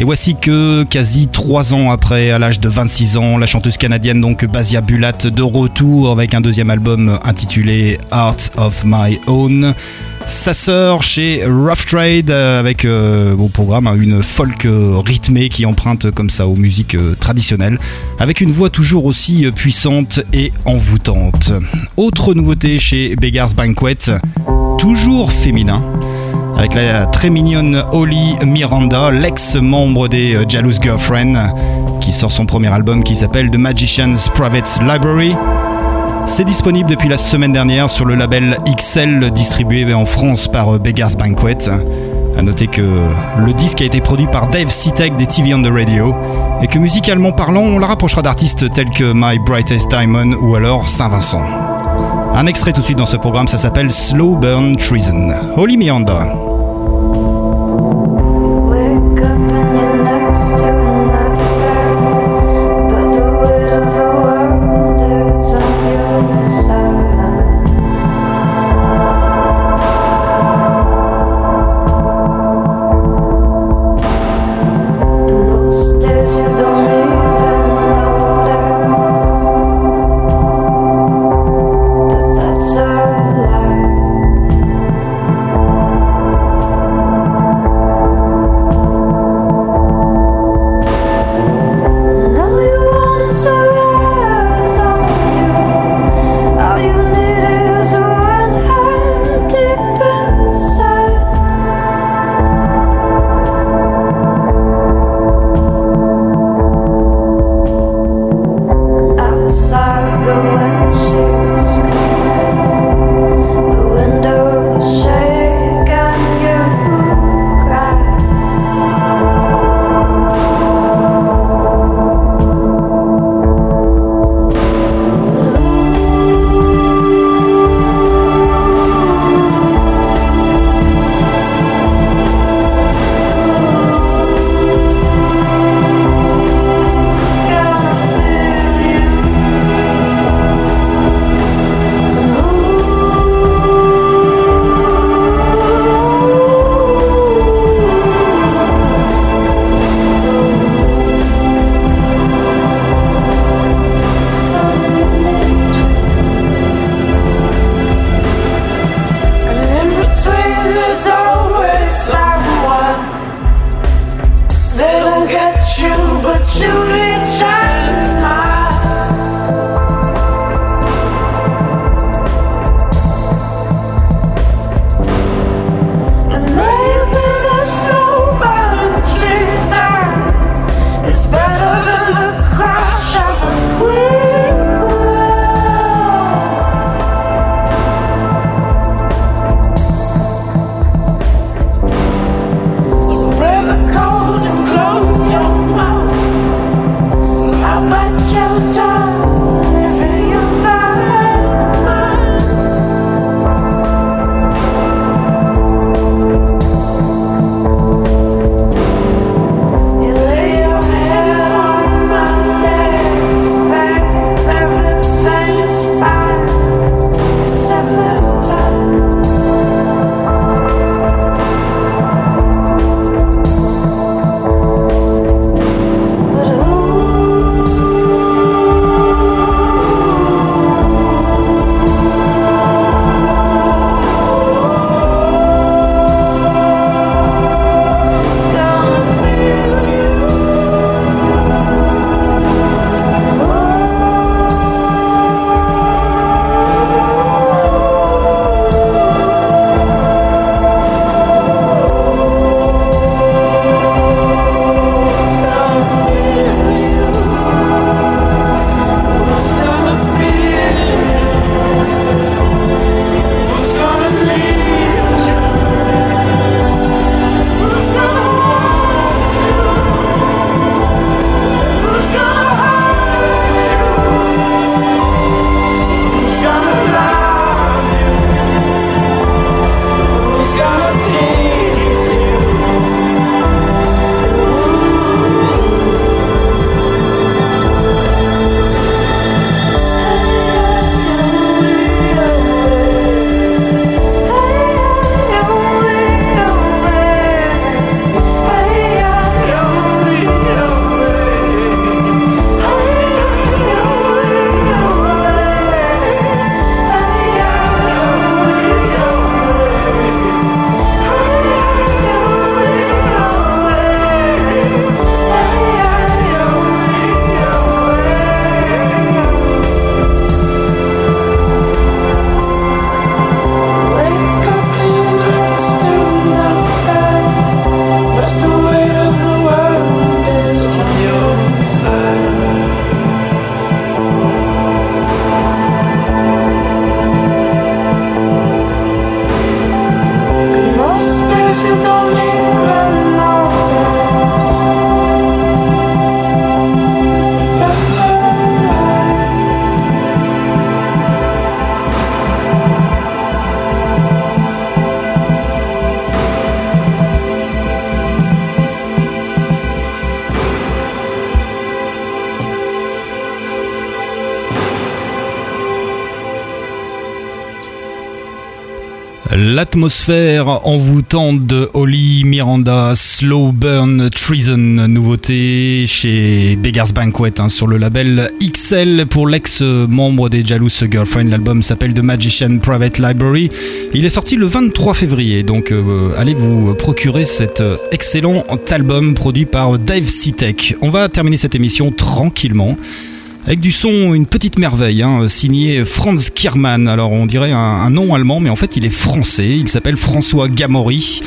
Et voici que quasi trois ans après, à l'âge de 26 ans, la chanteuse canadienne donc Basia Bulat de retour avec un deuxième album intitulé Art of My Own. Sa sœur chez Rough Trade euh, avec euh, au programme hein, une folk euh, rythmée qui emprunte comme ça aux musiques euh, traditionnelles avec une voix toujours aussi puissante et envoûtante. Autre nouveauté chez Beggars Banquet, toujours féminin. Avec la très mignonne Holly Miranda, l'ex-membre des euh, Jealous Girlfriend, qui sort son premier album qui s'appelle The Magician's Private Library. C'est disponible depuis la semaine dernière sur le label XL distribué en France par euh, Beggars Banquet. A noter que le disque a été produit par Dave Sitek des TV on the Radio et que musicalement parlant, on la rapprochera d'artistes tels que My Brightest Diamond ou alors Saint-Vincent. Un extrait tout de suite dans ce programme, ça s'appelle Slow Burn Treason. Holy Miranda. L'atmosphère envoûtante de Holly Miranda, Slow Burn Treason, nouveauté chez Beggars Banquet hein, sur le label XL pour l'ex-membre des Jealous Girlfriend. L'album s'appelle The Magician Private Library. Il est sorti le 23 février, donc euh, allez vous procurer cet euh, excellent album produit par Dave Citek. On va terminer cette émission tranquillement. Avec du son, une petite merveille, hein, signé Franz Kiermann. Alors on dirait un, un, nom allemand, mais en fait il est français. Il s'appelle François Gamori.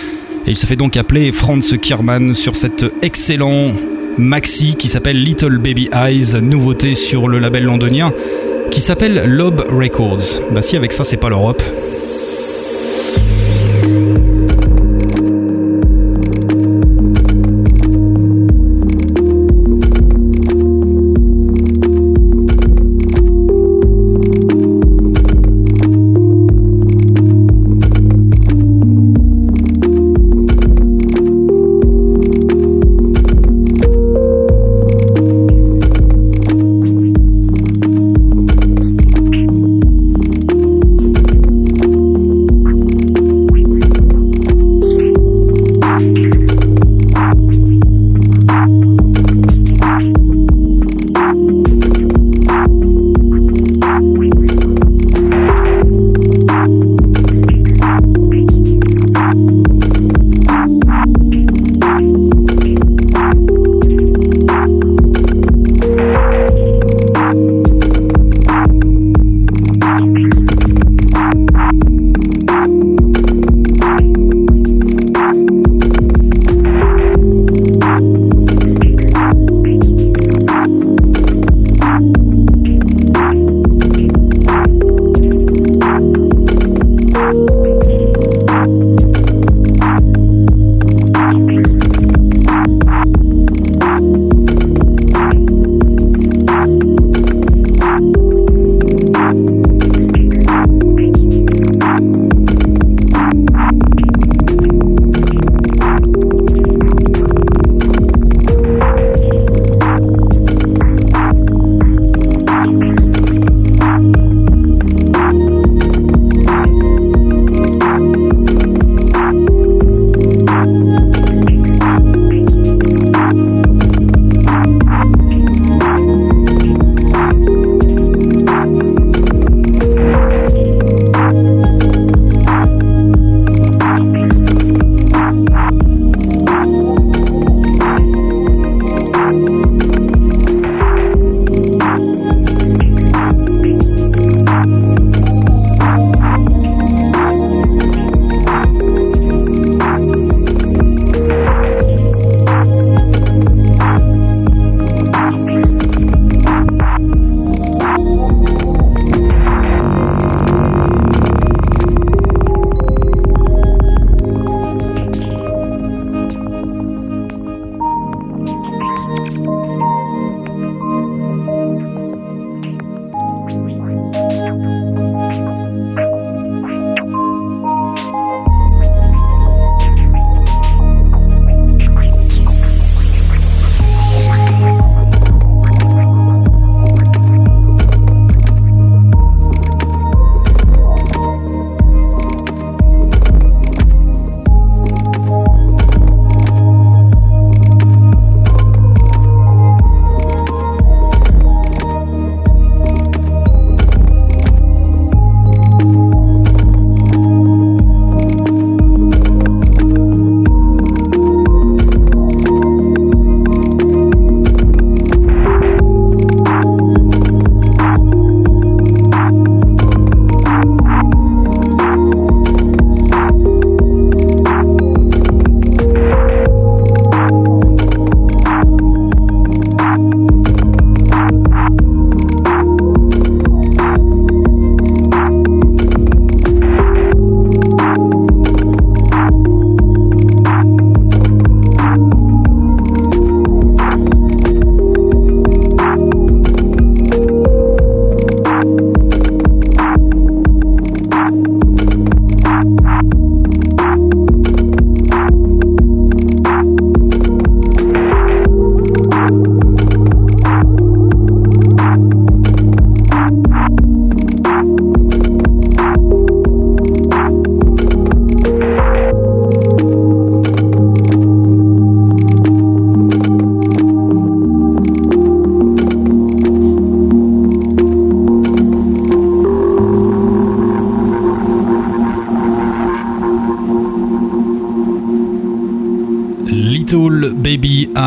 Et il se fait donc appeler Franz Kiermann sur cet excellent maxi qui s'appelle Little Baby Eyes, nouveauté sur le label londonien qui s'appelle Lob Records. Bah si avec ça c'est pas l'Europe.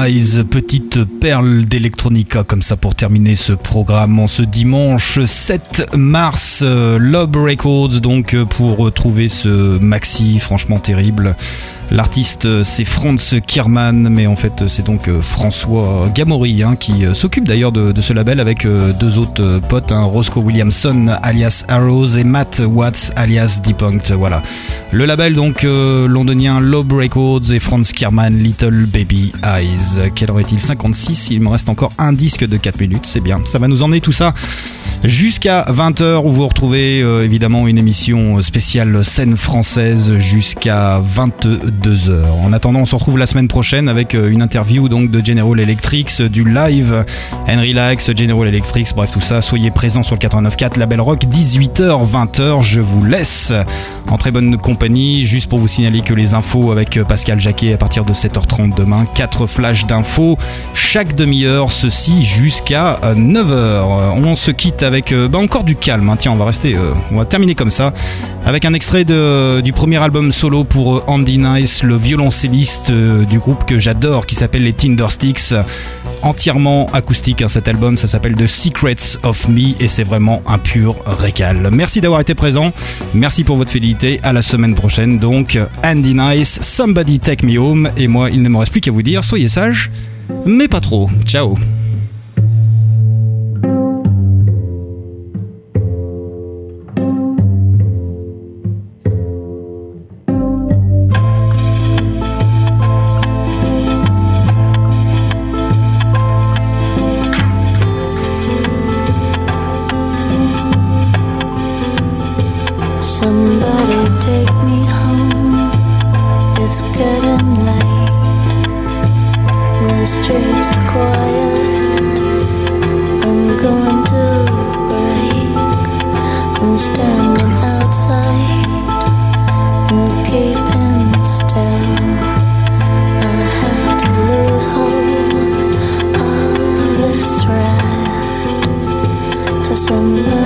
Petite perle d'électronica comme ça pour terminer ce programme en ce dimanche 7 mars. euh, Lob Records donc euh, pour trouver ce maxi franchement terrible. L'artiste c'est Franz Kierman, mais en fait c'est donc euh, François Gamory hein, qui euh, s'occupe d'ailleurs de, ce label avec euh, deux autres potes, hein, Roscoe Williamson alias Arrows et Matt Watts alias Depunct. Voilà. Le label donc londonien Lob Records et Franz Kierman Little Baby Eyes. Quel aurait-il 56 Il me reste encore un disque de 4 minutes, c'est bien. Ça va nous emmener tout ça jusqu'à 20h où vous retrouvez euh, évidemment une émission spéciale scène française jusqu'à 22h. En attendant, on se retrouve la semaine prochaine avec euh, une interview de General Electric, du live Henry Lax, General Electric, bref tout ça. Soyez présents sur le 89.4 Label Rock 18h 20h. Je vous laisse en très bonne compagnie juste pour vous signaler que les infos avec euh, Pascal Jacquet à partir de 7h30 demain, 4 flashs d'infos chaque demi-heure, ceci jusqu'à 9h. On se quitte avec euh, bah, encore du calme. hein. Tiens, on va rester, euh, on va terminer comme ça avec un extrait du premier album solo pour euh, Andy Nice, le violoncelliste euh, du groupe que j'adore qui s'appelle les Tindersticks. Entièrement acoustique hein, cet album, ça s'appelle The Secrets of Me et c'est vraiment un pur récal. Merci d'avoir été présent, merci pour votre fidélité, à la semaine prochaine. Donc Andy Nice, Somebody Take Me Home. Et moi il ne me reste plus qu'à vous dire soyez sages mais pas trop. Ciao someone